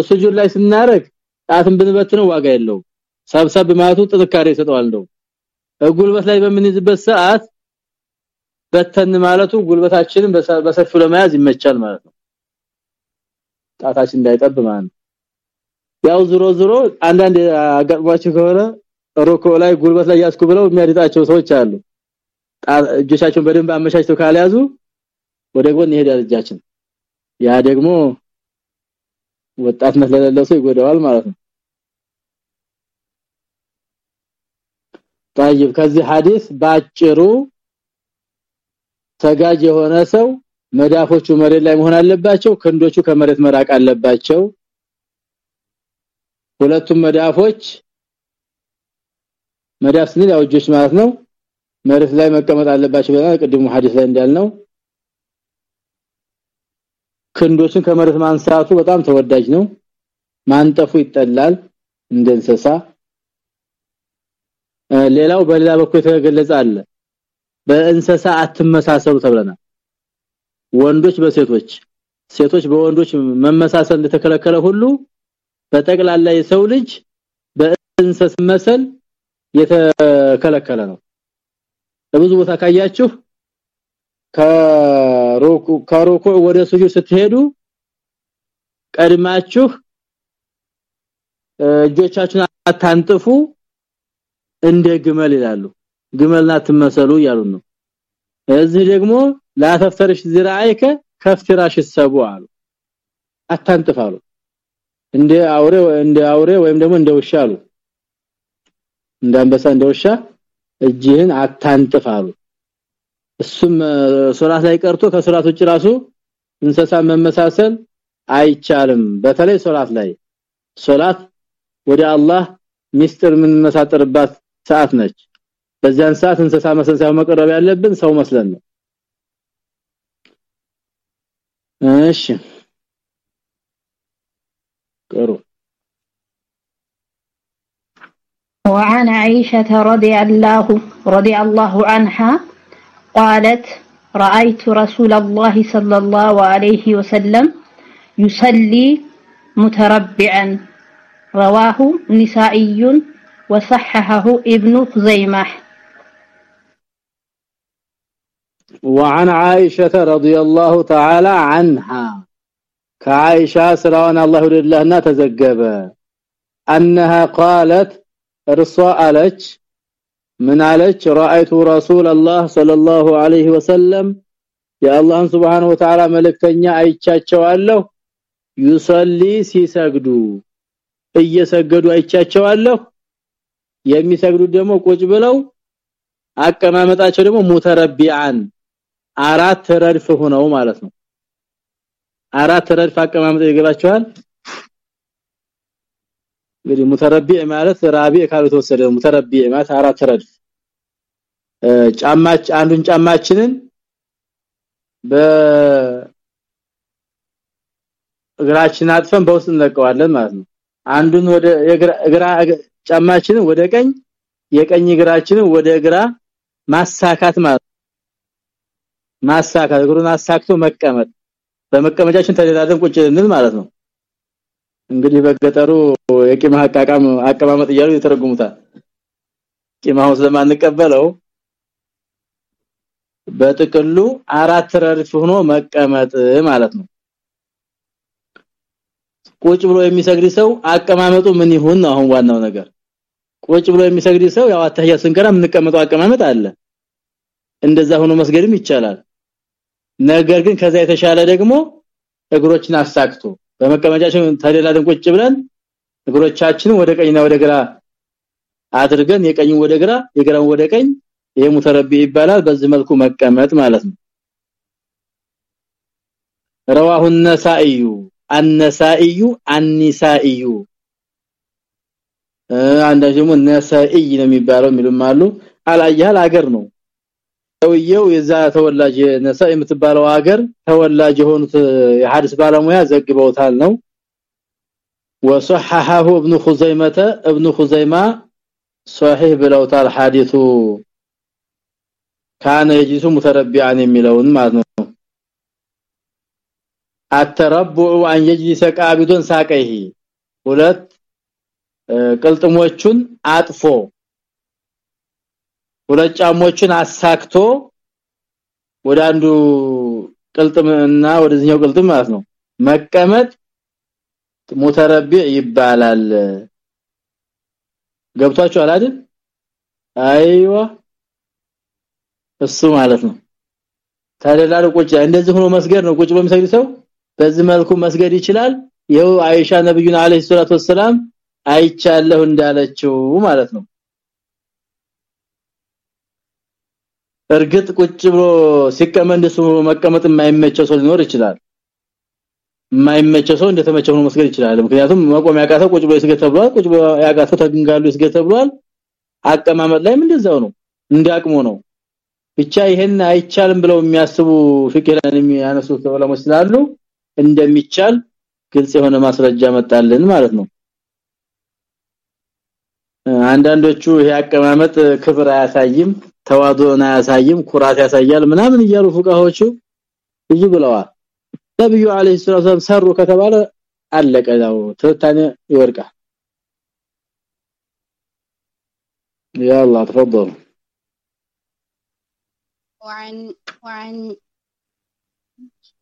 እሱጁድ ላይ ስናረግ ጣትን ብንበትነው ዋጋ የለው ሰብሰብ ማለቱ ጥንካሬ ይሰጠዋል ነው ጉልበት ላይ በምንይዝበት ሰዓት በተን ማለቱ ጉልበታችንን በሰፊው ለመያዝ ይመቻል ማለት ነው። ጣታችን እንዳይጠብ ማለት ያው ዝሮ ዝሮ አንዳንድ አጋጥሟቸው ከሆነ ሮኮ ላይ ጉልበት ላይ ያስኩ ብለው የሚያድጣቸው ሰዎች አሉ። እጆቻቸውን በደንብ አመቻችተው ካልያዙ ወደ ጎን ይሄዳል እጃችን። ያ ደግሞ ወጣትነት ለሌለው ይጎዳዋል ማለት ነው طيب ከዚህ ሐዲስ ባጭሩ ሰጋጅ የሆነ ሰው መዳፎቹ መሬት ላይ መሆን አለባቸው ክንዶቹ ከመሬት መራቅ አለባቸው ሁለቱም መዳፎች መዳፍ ስንል ያው እጆች ማለት ነው መሬት ላይ መቀመጥ አለባቸው ብለናል ቅድሙ ሐዲስ ላይ እንዳልነው ክንዶችን ከመሬት ማንሳቱ በጣም ተወዳጅ ነው ማንጠፉ ይጠላል እንደ እንስሳ ሌላው በሌላ በኩል የተገለጸ አለ። በእንስሳ አትመሳሰሉ ተብለናል። ወንዶች በሴቶች ሴቶች በወንዶች መመሳሰል እንደተከለከለ ሁሉ በጠቅላላ የሰው ልጅ በእንስሳ መሰል የተከለከለ ነው። በብዙ ቦታ ካያችሁ ከሩኩ ወደ ሱጁድ ስትሄዱ ቀድማችሁ እጆቻችሁን አታንጥፉ እንደ ግመል ይላሉ። ግመልና ትመሰሉ ያሉ ነው። እዚህ ደግሞ ላተፍተርሽ ዝራይከ ከፍትራሽ ሰቡ አሉ። አታንጥፋሉ እንደ አውሬ እንደ አውሬ ወይም ደግሞ እንደ ውሻ አሉ። እንደ አንበሳ እንደ ውሻ እጅህን አታንጥፋሉ እሱም ሶላት ላይ ቀርቶ ከሶላት ውጭ ራሱ እንስሳ መመሳሰል አይቻልም። በተለይ ሶላት ላይ ሶላት ወደ አላህ ሚስጥር ምን መሳጠርባት ሰዓት ነች በዚያን ሰዓት እንስሳ መስለን ሳይሆን መቀረብ ያለብን ሰው መስለን ነው እሺ ቅሩ وعن عائشة رضي الله رضي الله عنها قالت رأيت رسول الله صلى الله عليه وسلم يصلي متربعا رواه نسائي وصححه ابن خزيمة وعن عائشة رضي الله تعالى عنها كعائشة سراوان الله لله تزجب أنها قالت رسوا عليك من عليك رأيت رسول الله صلى الله عليه وسلم يا الله سبحانه وتعالى ملكتنيا አይቻቸዋለሁ يصلي ሲሰግዱ እየሰገዱ አይቻቸዋለሁ የሚሰግዱት ደግሞ ቁጭ ብለው አቀማመጣቸው ደግሞ ሙተረቢአን አራት ረድፍ ሆነው ማለት ነው። አራት ረድፍ አቀማመጥ ይገባቸዋል። እንግዲህ ሙተረቢዕ ማለት ራቢዕ ካሉ ተወሰደ ሙተረቢዕ ማለት አራት ረድፍ። ጫማች አንዱን ጫማችንን በ እግራችን አጥፈን በውስጥ እንለቀዋለን ማለት ነው። አንዱን ወደ እግራ ጫማችንን ወደ ቀኝ የቀኝ እግራችንን ወደ ግራ ማሳካት ማለት ማሳካት እግሩን አሳክቶ መቀመጥ። በመቀመጫችን ተደላደን ቁጭ እንል ማለት ነው። እንግዲህ በገጠሩ የቂማ አቃቃም አቀማመጥ እያሉ ይተረጉሙታል። ቂማው ስለማንቀበለው በጥቅሉ አራት ረድፍ ሆኖ መቀመጥ ማለት ነው። ቁጭ ብሎ የሚሰግድ ሰው አቀማመጡ ምን ይሁን አሁን ዋናው ነገር ቁጭ ብሎ የሚሰግድ ሰው ያው አተህያ ስንከራ የምንቀመጠው አቀማመጥ አለ እንደዛ ሆኖ መስገድም ይቻላል ነገር ግን ከዛ የተሻለ ደግሞ እግሮችን አሳክቶ በመቀመጫችን ተደላደን ቁጭ ብለን እግሮቻችንን ወደ ቀኝና ወደ ግራ አድርገን የቀኙን ወደ ግራ የግራውን ወደ ቀኝ ይሄ ሙተረቢ ይባላል በዚህ መልኩ መቀመጥ ማለት ነው رواه النسائي النسائي النسائي አንዳንድ ደግሞ ነሳኢ ነው የሚባለው የሚሉም አሉ አላያል ሀገር ነው ሰውየው የዛ ተወላጅ ነሳ የምትባለው ሀገር ተወላጅ የሆኑት የሐዲስ ባለሙያ ዘግበውታል ነው وصححه ابن خزيمه ابن خزيمه صحيح ብለውታል ሐዲሱ ካነ የጂሱ ሙተረቢያን የሚለውን ማለት ነው አተረቡዑ አን የጅሊሰ ቃቢዶን ሳቀይሂ ሁለት ቅልጥሞቹን አጥፎ ሁለት ጫሞቹን አሳክቶ ወደ አንዱ ቅልጥምና ወደዚህኛው ቅልጥም ማለት ነው። መቀመጥ ሙተረቢዕ ይባላል። ገብቷችኋል አይደል? አይዋ እሱ ማለት ነው። ታደላሉ ቁጭ እንደዚህ ሆኖ መስገድ ነው ቁጭ በሚሰግድ ሰው? በዚህ መልኩ መስገድ ይችላል? ይኸው አይሻ ነብዩን አለይሂ ሰላቱ ወሰለም አይቻለሁ እንዳለችው ማለት ነው። እርግጥ ቁጭ ብሎ ሲቀመጥ እሱ መቀመጥ የማይመቸው ሰው ሊኖር ይችላል። የማይመቸው ሰው እንደተመቸው ሆኖ መስገድ ይችላል። ምክንያቱም መቆም ያቃተው ቁጭ ብሎ ይስገድ ተብሏል ቁጭ ብሎ ያቃተው ተግንጋሉ ይስገድ ተብሏል። አቀማመጥ ላይም እንደዛው ነው እንዳቅሙ ነው። ብቻ ይሄን አይቻልም ብለው የሚያስቡ ፍቅራን የሚያነሱ ዑለሞች ስላሉ እንደሚቻል ግልጽ የሆነ ማስረጃ መጣልን ማለት ነው አንዳንዶቹ ይሄ አቀማመጥ ክብር አያሳይም ተዋዶና አያሳይም ኩራት ያሳያል ምናምን እያሉ ፉቃሆቹ ብዙ ብለዋል ነብዩ አለይሂ ሰላም ሰሩ ከተባለ አለቀ ነው ትንታኔ ይወርቃል يلا تفضل وعن وعن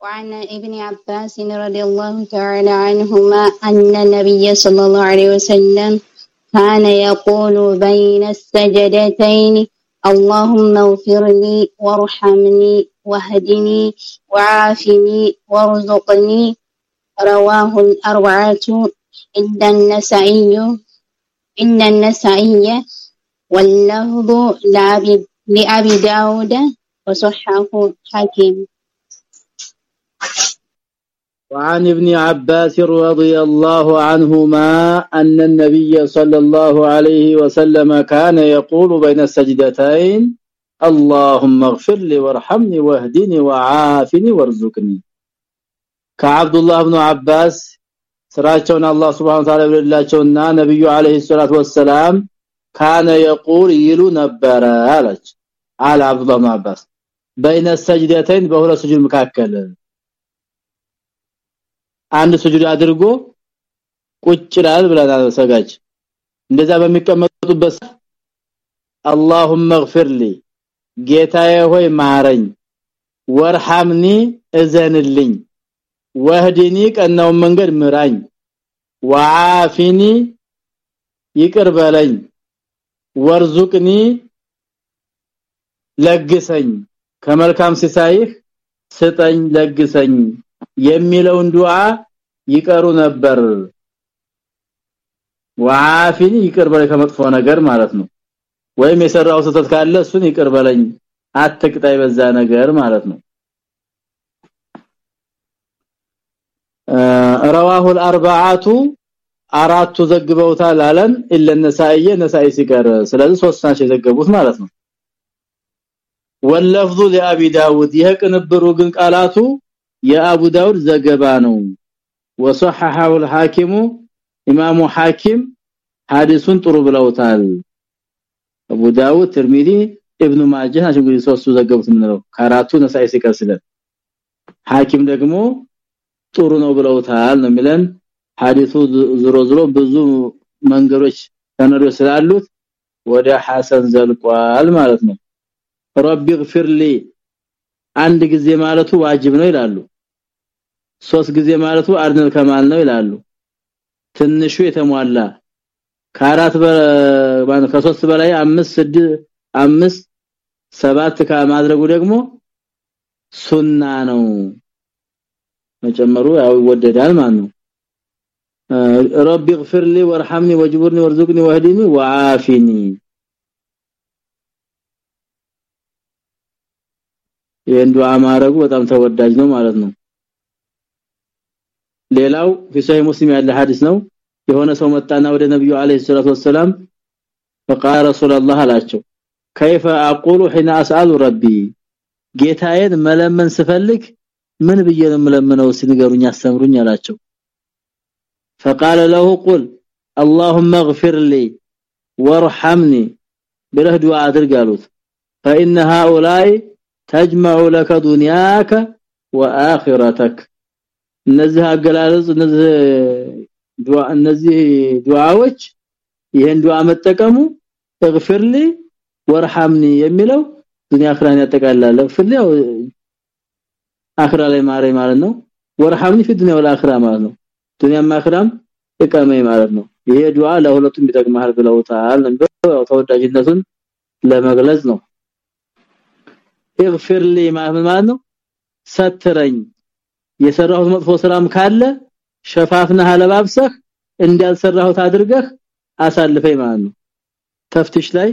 وعن ابن عباس رضي الله تعالى عنهما أن النبي صلى الله عليه وسلم كان يقول بين السجدتين اللهم اغفر لي وارحمني واهدني وعافني وارزقني. رواه الأربعة إلا النسائي إن النسائي واللفظ لأبي داود وصححه حكيم وعن ابن عباس رضي الله عنهما أن النبي صلى الله عليه وسلم كان يقول بين السجدتين اللهم اغفر لي وارحمني واهدني وعافني وارزقني كعبد الله بن عباس ስራቸውን አላህ Subhanahu Wa Ta'ala ብለላቸውና ነብዩ አለይሂ ሰላቱ ወሰለም ካነ የቁል ይሉ ነበረ አለች አለ አብዱላህ ብን አባስ በይነ ሰጅደተይን በሁለት ስጁድ መካከል አንድ ስጁድ አድርጎ ቁጭ ይላል ብለናል ሰጋጅ እንደዛ በሚቀመጡበት اللهم اغفر لي ጌታዬ ሆይ ማረኝ ወርሐምኒ እዘንልኝ ወህዲኒ ቀናው መንገድ ምራኝ ወአፊኒ ይቅር በለኝ ወርዙቅኒ ለግሰኝ ከመልካም ሲሳይህ ስጠኝ ለግሰኝ የሚለውን ዱዓ ይቀሩ ነበር ወአፊኒ ይቅር በለኝ ከመጥፎ ነገር ማለት ነው ወይም የሰራው ስህተት ካለ እሱን ይቅር በለኝ አትቅጣይ በዛ ነገር ማለት ነው رواه الاربعه አራቱ ዘግበውታል አለን ኢለ ነሳኢ ነሳኢ ሲቀር ስለዚህ ሶስት ናቸው የዘገቡት ማለት ነው ወለፍዙ ለአቢ ዳውድ ይሄ ቅንብሩ ግን ቃላቱ የአቡ ዳውድ ዘገባ ነው ወሰሐሐው الحاكم ኢማሙ ሐኪም ሐዲሱን ጥሩ ብለውታል አቡ ዳውድ ትርሚዚ ኢብኑ ማጀህ ናቸው እንግዲህ ሶስቱ ዘገቡት ምንለው ከአራቱ ነሳኢ ሲቀር ስለ ሐኪም ደግሞ ጥሩ ነው ብለውታል ነው የሚለን ሐዲሱ ዝሮ ዝሮ ብዙ መንገዶች ተነዶ ስላሉት ወደ ሐሰን ዘልቋል ማለት ነው ረቢ اغفر لي አንድ ጊዜ ማለቱ ዋጅብ ነው ይላሉ ሶስት ጊዜ ማለቱ አርነል ከማል ነው ይላሉ ትንሹ የተሟላ ከአራት በማን ከሶስት በላይ አምስት ስድስት አምስት ሰባት ከማድረጉ ደግሞ ሱና ነው መጨመሩ ያው ይወደዳል ማለት ነው رب اغفر لي وارحمني واجبرني وارزقني واهدني وعافني ይሄን ዱዓ ማረጉ በጣም ተወዳጅ ነው ማለት ነው ሌላው ፊሳይ ሙስሊም ያለ ሐዲስ ነው የሆነ ሰው መጣና ወደ ነብዩ አለይሂ ሰላቱ ወሰለም فقال رسول الله አላቸው كيف اقول حين اسال ربي ጌታዬን መለመን ስፈልግ ምን ብዬ ነው መለመነው ሲንገሩኝ አስተምሩኝ አላቸው فقال له قل اللهم اغفر لي وارحمني ብለህ ዱዓ አድርግ አሉት فان هؤلاء تجمع لك دنياك واخرتك እነዚህ አገላለጽ እነዚህ ዱዓ እነዚህ ዱዓዎች ይሄን ዱዓ መጠቀሙ اغفر لي وارحمني የሚለው ዱንያ አኽራን ያጠቃልላል ፍል ያው አኽራ ላይ ማረኝ ማለት ነው ወርሐምኒ في الدنيا والاخره ማለት ነው ዱንያም አኽራም እቀመኝ ማለት ነው ይሄ ዱዓ ለሁለቱም ይጠቅማል ብለውታል እንደው ተወዳጅነቱን ለመግለጽ ነው اغفر لي ማለት ነው ሰትረኝ የሰራሁት መጥፎ ስራም ካለ ሸፋፍነህ አለባብሰህ እንዳልሰራሁት አድርገህ አሳልፈኝ ማለት ነው ተፍትሽ ላይ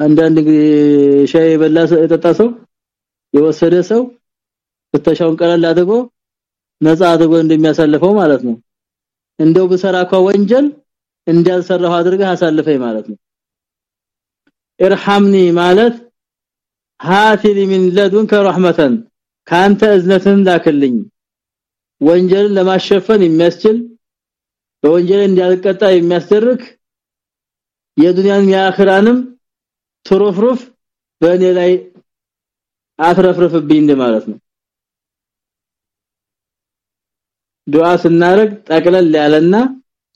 አንዳንድ ሻይ የበላ የጠጣ ሰው የወሰደ ሰው ፍተሻውን ቀለል አድርጎ ነፃ አድርጎ እንደሚያሳልፈው ማለት ነው እንደው በሰራ ወንጀል እንዳልሰራው አድርገህ አሳልፈኝ ማለት ነው ارحمني ማለት ሃቲሊ ሚን ለዱንከ ረህመተን ካንተ እዝነትን ላክልኝ። ወንጀልን ለማሸፈን የሚያስችል በወንጀል እንዳልቀጣ የሚያስደርግ የዱንያን የአኺራንም ትሩፍሩፍ በእኔ ላይ አትረፍርፍብኝ እንደማለት ነው። ዱዓ ስናረግ ጠቅለል ያለና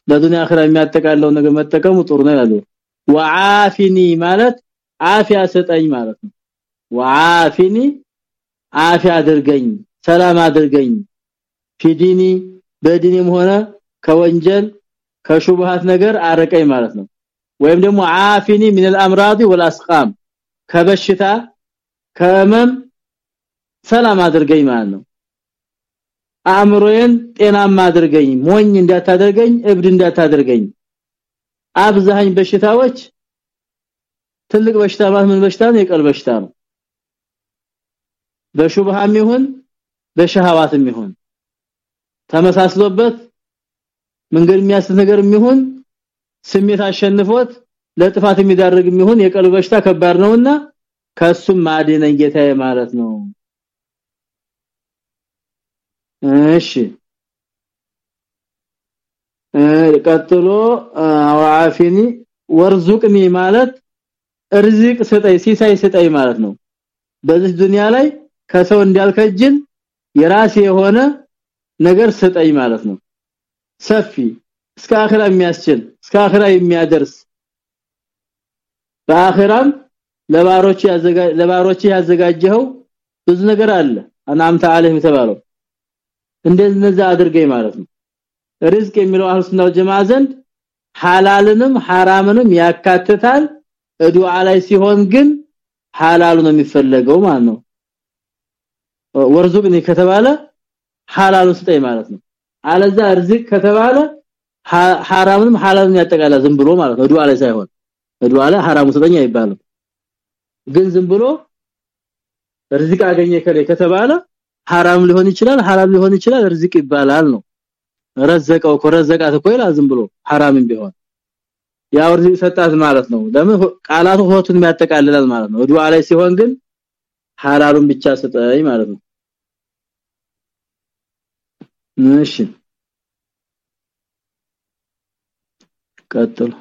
ለዱንያ አኺራ የሚያጠቃለው ነገር መጠቀሙ ጥሩ ነው ያለው ወዓፊኒ ማለት አፊያ ሰጠኝ ማለት ነው። ወዓፊኒ አፊያ አድርገኝ ሰላም አድርገኝ ፊዲኒ በዲኒም ሆነ ከወንጀል ከሹብሃት ነገር አረቀኝ ማለት ነው ወይም ደግሞ አፊኒ من الامراض والاسقام ከበሽታ ከመም ሰላም አድርገኝ ማለት ነው አእምሮዬን ጤናማ አድርገኝ ሞኝ እንዳታደርገኝ እብድ እንዳታደርገኝ አብዛኝ በሽታዎች ትልቅ በሽታ ማለት ምን በሽታ ነው የቀልብ በሽታ ነው በሹብሃም ይሁን በሸሃዋትም ይሁን። ተመሳስሎበት መንገድ የሚያስ ነገር የሚሆን ስሜት አሸንፎት ለጥፋት የሚዳርግ የሚሆን የቀልብ በሽታ ከባድ ነውና ከሱም ማዲነኝ ጌታዬ ማለት ነው። እሺ። ቀጥሎ አዋፊኒ ወርዙቅኒ ማለት ርዝቅ ስጠይ ሲሳይ ስጠይ ማለት ነው። በዚህ ዱንያ ላይ ከሰው እንዳልከጅል የራሴ የሆነ ነገር ስጠይ ማለት ነው። ሰፊ እስከ አኺራ የሚያስችል እስከ አኺራ የሚያደርስ በአኺራም ለባሮች ያዘጋጅ ለባሮች ያዘጋጀው ብዙ ነገር አለ። አናምታ አለህ የተባለው እንደነዛ አድርገኝ ማለት ነው። ሪዝቅ የሚለው አህሉ ጀማዓ ዘንድ ሐላልንም ሐራምንም ያካትታል። ዱዓ ላይ ሲሆን ግን ሐላሉ ነው የሚፈለገው ማለት ነው ወርዙቅኒ ከተባለ ሐላሉ ስጠኝ ማለት ነው። አለዛ ርዝቅ ከተባለ ሐራምንም ሐላልን ያጠቃላል ዝም ብሎ ማለት ነው። ዱዓ ላይ ሳይሆን ዱዓ ላይ ሐራሙ ስጠኝ አይባልም። ግን ዝም ብሎ ርዝቅ አገኘ ከለ ከተባለ ሐራም ሊሆን ይችላል ሐራም ሊሆን ይችላል ርዝቅ ይባላል ነው። ረዘቀው ኮረዘቃት እኮ ይላል ዝም ብሎ ሐራምም ቢሆን ያው ርዝቅ ሰጣት ማለት ነው። ለምን ቃላቱ ሆቱን ያጠቃልላል ማለት ነው። ዱዓ ላይ ሲሆን ግን ሐላሉን ብቻ ሰጠኝ ማለት ነው ماشي. كتل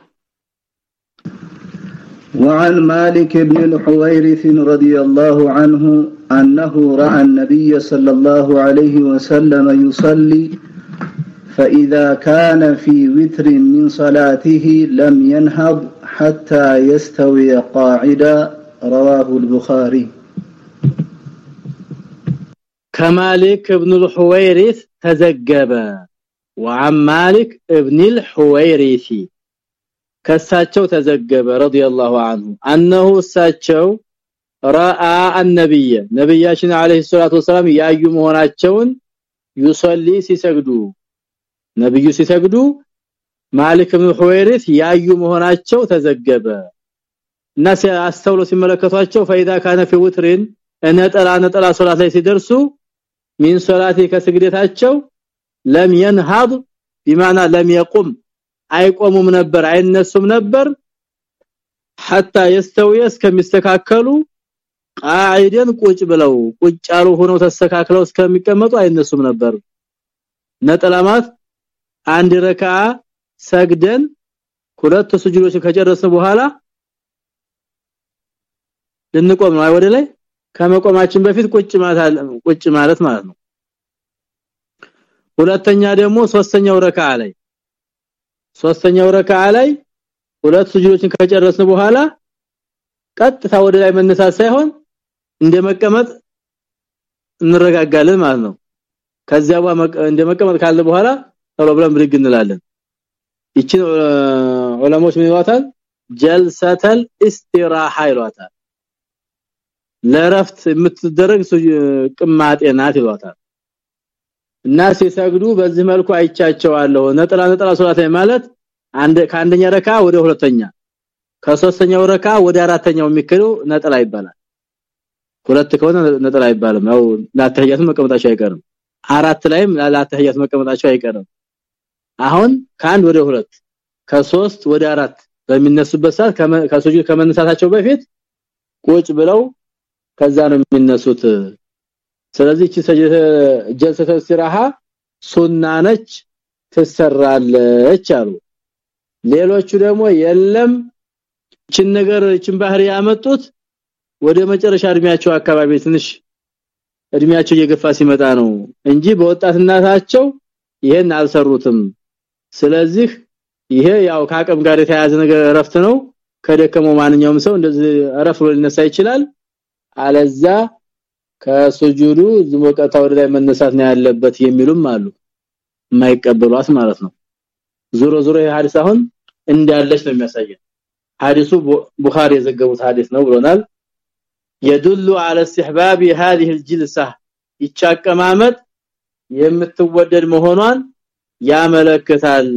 وعن مالك بن الحويرث رضي الله عنه أنه رأى النبي صلى الله عليه وسلم يصلي فإذا كان في وتر من صلاته لم ينهض حتى يستوي قاعدا رواه البخاري. كمالك بن الحويرث ተዘገበ። وعن مالك ابن الحويرثي ከሳቸው ተዘገበ رضي الله عنه እሳቸው راى النبي ነብያችን عليه الصلاه والسلام ያዩ መሆናቸውን يصلي ሲሰግዱ ነብዩ ሲሰግዱ ማሊክ ኢብኑ ሁወይሪስ ያዩ መሆናቸው ተዘገበ። እና አስተውሎ ሲመለከቷቸው فاذا ካነ في وتر ነጠላ ነጠላ ሶላት ላይ ሲደርሱ ሚን ሶላቲ ከስግደታቸው ለም ينهض بمعنى لم يقم አይቆሙም ነበር አይነሱም ነበር حتى يستوي እስከሚስተካከሉ ቃይደን ቁጭ ብለው ቁጭ ያሉ ሆነው ተስተካክለው እስከሚቀመጡ አይነሱም ነበር ነጠላማት አንድ ረካ ሰግደን ሁለት ስጁዶች ከጨረስን በኋላ ልንቆም ነው ወደ ላይ ከመቆማችን በፊት ቁጭ ማለት ቁጭ ማለት ማለት ነው። ሁለተኛ ደግሞ ሶስተኛው ረካ ላይ ሶስተኛው ረካ ላይ ሁለት ስጁዶችን ከጨረስን በኋላ ቀጥታ ወደ ላይ መነሳት ሳይሆን እንደመቀመጥ እንረጋጋለን ማለት ነው። ከዚያ እንደመቀመጥ ካለ በኋላ ቶሎ ብለን ብድግ እንላለን። ይችን ዑለሞች ምን ይሏታል? ጀልሰተል ኢስቲራሃ ይሏታል ለረፍት የምትደረግ ቅማጤ ናት ይሏታል። እና ሲሰግዱ በዚህ መልኩ አይቻቸዋለሁ። ነጠላ ነጠላ ሶላት ማለት አንድ ከአንደኛ ረካ ወደ ሁለተኛ ከሶስተኛው ረካ ወደ አራተኛው የሚከለው ነጠላ ይባላል። ሁለት ከሆነ ነጠላ አይባልም። ያው ላተህያት መቀመጣቸው አይቀርም። አራት ላይም ላተህያት መቀመጣቸው አይቀርም። አሁን ከአንድ ወደ ሁለት ከሶስት ወደ አራት በሚነሱበት ሰዓት ከሱጁድ ከመነሳታቸው በፊት ቁጭ ብለው ከዛ ነው የሚነሱት። ስለዚህ እቺ ጀልሰተ ሲራሃ ሱና ነች ትሰራለች አሉ። ሌሎቹ ደግሞ የለም እቺን ነገር እቺን ባህሪ ያመጡት ወደ መጨረሻ እድሜያቸው አካባቢ ትንሽ እድሜያቸው እየገፋ ሲመጣ ነው እንጂ በወጣትነታቸው ይሄን አልሰሩትም። ስለዚህ ይሄ ያው ከአቅም ጋር የተያያዘ ነገር ረፍት ነው። ከደከመው ማንኛውም ሰው እንደዚህ ብሎ ሊነሳ ይችላል አለዛ ከሱጁዱ ዝሞቀታ ወደ ላይ መነሳት ነው ያለበት የሚሉም አሉ የማይቀበሏት ማለት ነው ዙሮ ዙሮ ይሄ ሐዲስ አሁን እንዳለች ነው የሚያሳየው ሐዲሱ ቡኻሪ የዘገቡት ሐዲስ ነው ብሎናል يدل على استحباب هذه الجلسه ይቻቀማመጥ የምትወደድ መሆኗን ያመለክታል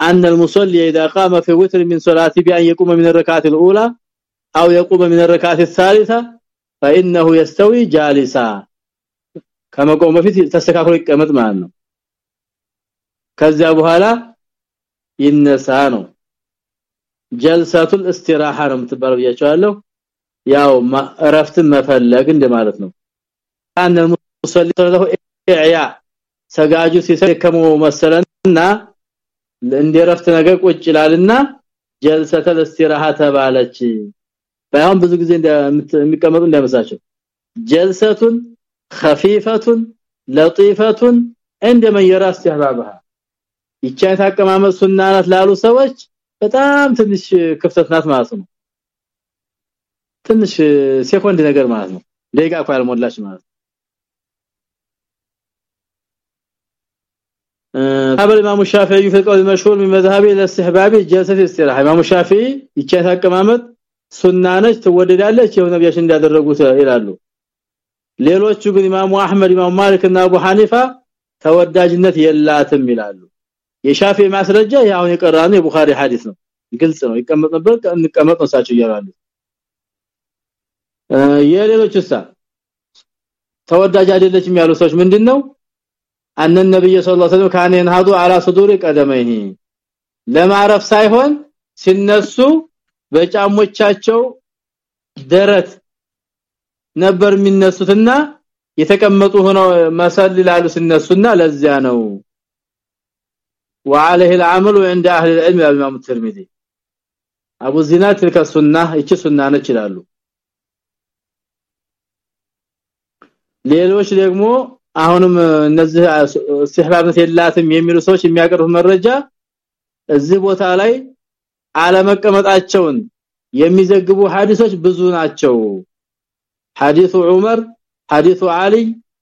أن المصلي إذا قام في وتر من صلاته بأن يقوم من الركعة الأولى أو يقوم من الركعة الثالثة فإنه يستوي جالسا كما قوم በፊት ተስተካክሎ ይቀመጥ ማለት ነው ከዚያ በኋላ ይነሳ ነው ጀልሳቱል استراحه ነው የምትባለው ብያቸዋለሁ ያው እረፍትን መፈለግ እንደማለት ነው አን المصلي له اعياء ሰጋጁ ሲሰከመው መሰለና እንደረፍት ነገር ቁጭ ይላልና ጀልሰተል استراحه ተባለች ባይሆን ብዙ ጊዜ እንደሚቀመጡ እንደመሳቸው ጀልሰቱን خفيفه لطيفه عندما يرى استحبابها ይቻት አቀማመጥ ሱና ናት ላሉ ሰዎች በጣም ትንሽ ክፍተት ናት ማለት ነው ትንሽ ሴኮንድ ነገር ማለት ነው ደቂቃ እንኳን ያልሞላች ማለት قبل الامام الشافعي في القول المشهور من مذهبه الى استحباب جلسه الاستراحه الامام الشافعي ይቻት አቀማመጥ ሱና ነች ትወደዳለች የሆነ ነብያሽ እንዳደረጉት ይላሉ ሌሎቹ ግን ኢማሙ አህመድ ኢማሙ ማሊክ እና አቡ ሐኒፋ ተወዳጅነት የላትም ይላሉ የሻፊ ማስረጃ ያው የቀራነው የቡኻሪ ሐዲስ ነው ግልጽ ነው ይቀመጥ ነበር እንቀመጥ ነው ሳቸው ይያራሉ የሌሎችሳ ተወዳጅ አይደለችም ያሉ ሰዎች ምንድነው አነ ነብዩ ሰለላሁ ዐለይሂ ወሰለም ካነ ينهض على صدور قدميه ለማረፍ ሳይሆን ሲነሱ በጫሞቻቸው ደረት ነበር የሚነሱትና የተቀመጡ ሆነው መሰል ይላሉ ሲነሱና ለዚያ ነው وعليه العمل عند اهل العلم الامام الترمذي አቡ ዚናት تلك السنه እቺ ሱና ነች ይላሉ ሌሎች ደግሞ አሁንም እነዚህ ሲህባብነት የላትም የሚሉ ሰዎች የሚያቀርቡት መረጃ እዚህ ቦታ ላይ አለመቀመጣቸውን የሚዘግቡ ሐዲሶች ብዙ ናቸው። ሐዲሱ ዑመር ሐዲሱ አሊ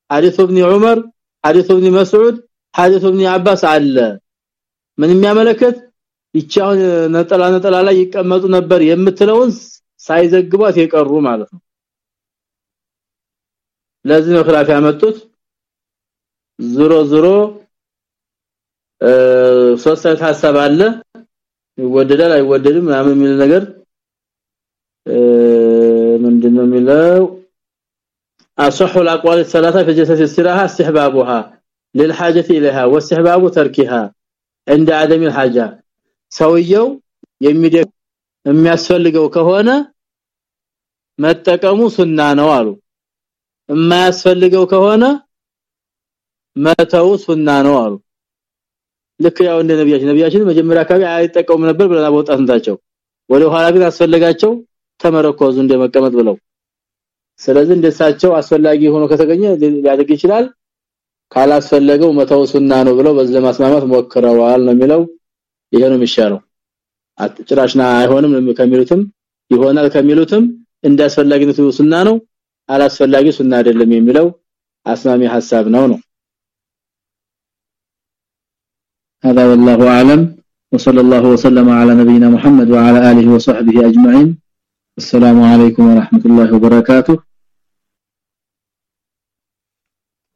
ሐዲሱ ኢብኑ ዑመር ሐዲሱ ኢብኑ መስዑድ ሐዲሱ ኢብኑ አባስ አለ። ምን የሚያመለክት? ይቻው ነጠላ ነጠላ ላይ ይቀመጡ ነበር የምትለውን ሳይዘግቧት የቀሩ ማለት ነው። ለዚህ ነው ኺላፍ ያመጡት። ዙሮ ዙሮ ሶስት ሐሳብ አለ። ይወደዳል አይወደድም ምናምን የሚል ነገር ምንድነው የሚለው اصح الاقوال الثلاثه في جلسه الاستراحه استحبابها للحاجه اليها واستحباب تركها عند عدم الحاجه ሰውየው የሚያስፈልገው ከሆነ መጠቀሙ ሱና ነው አሉ የማያስፈልገው ከሆነ መተው ሱና ነው አሉ ልክ ያው እንደ ነብያችን ነብያችን መጀመሪያ አካባቢ አይጠቀሙ ነበር ብለና በወጣትነታቸው ወደ ኋላ ግን አስፈልጋቸው ተመረኮዙ እንደመቀመጥ ብለው። ስለዚህ እንደሳቸው አስፈላጊ ሆኖ ከተገኘ ሊያደርግ ይችላል። ካላስፈለገው መተው ሱና ነው ብለው በዚህ ማስማማት ሞክረዋል ነው የሚለው። ይሄ ነው አጥጭራሽና አይሆንም ከሚሉትም ይሆናል ከሚሉትም እንዳስፈላጊነቱ ሱና ነው አላስፈላጊ ሱና አይደለም የሚለው አስማሚ ሐሳብ ነው ነው هذا والله أعلم. وصلى الله وسلم على نبينا محمد وعلى آله وصحبه أجمعين. السلام عليكم ورحمة الله وبركاته.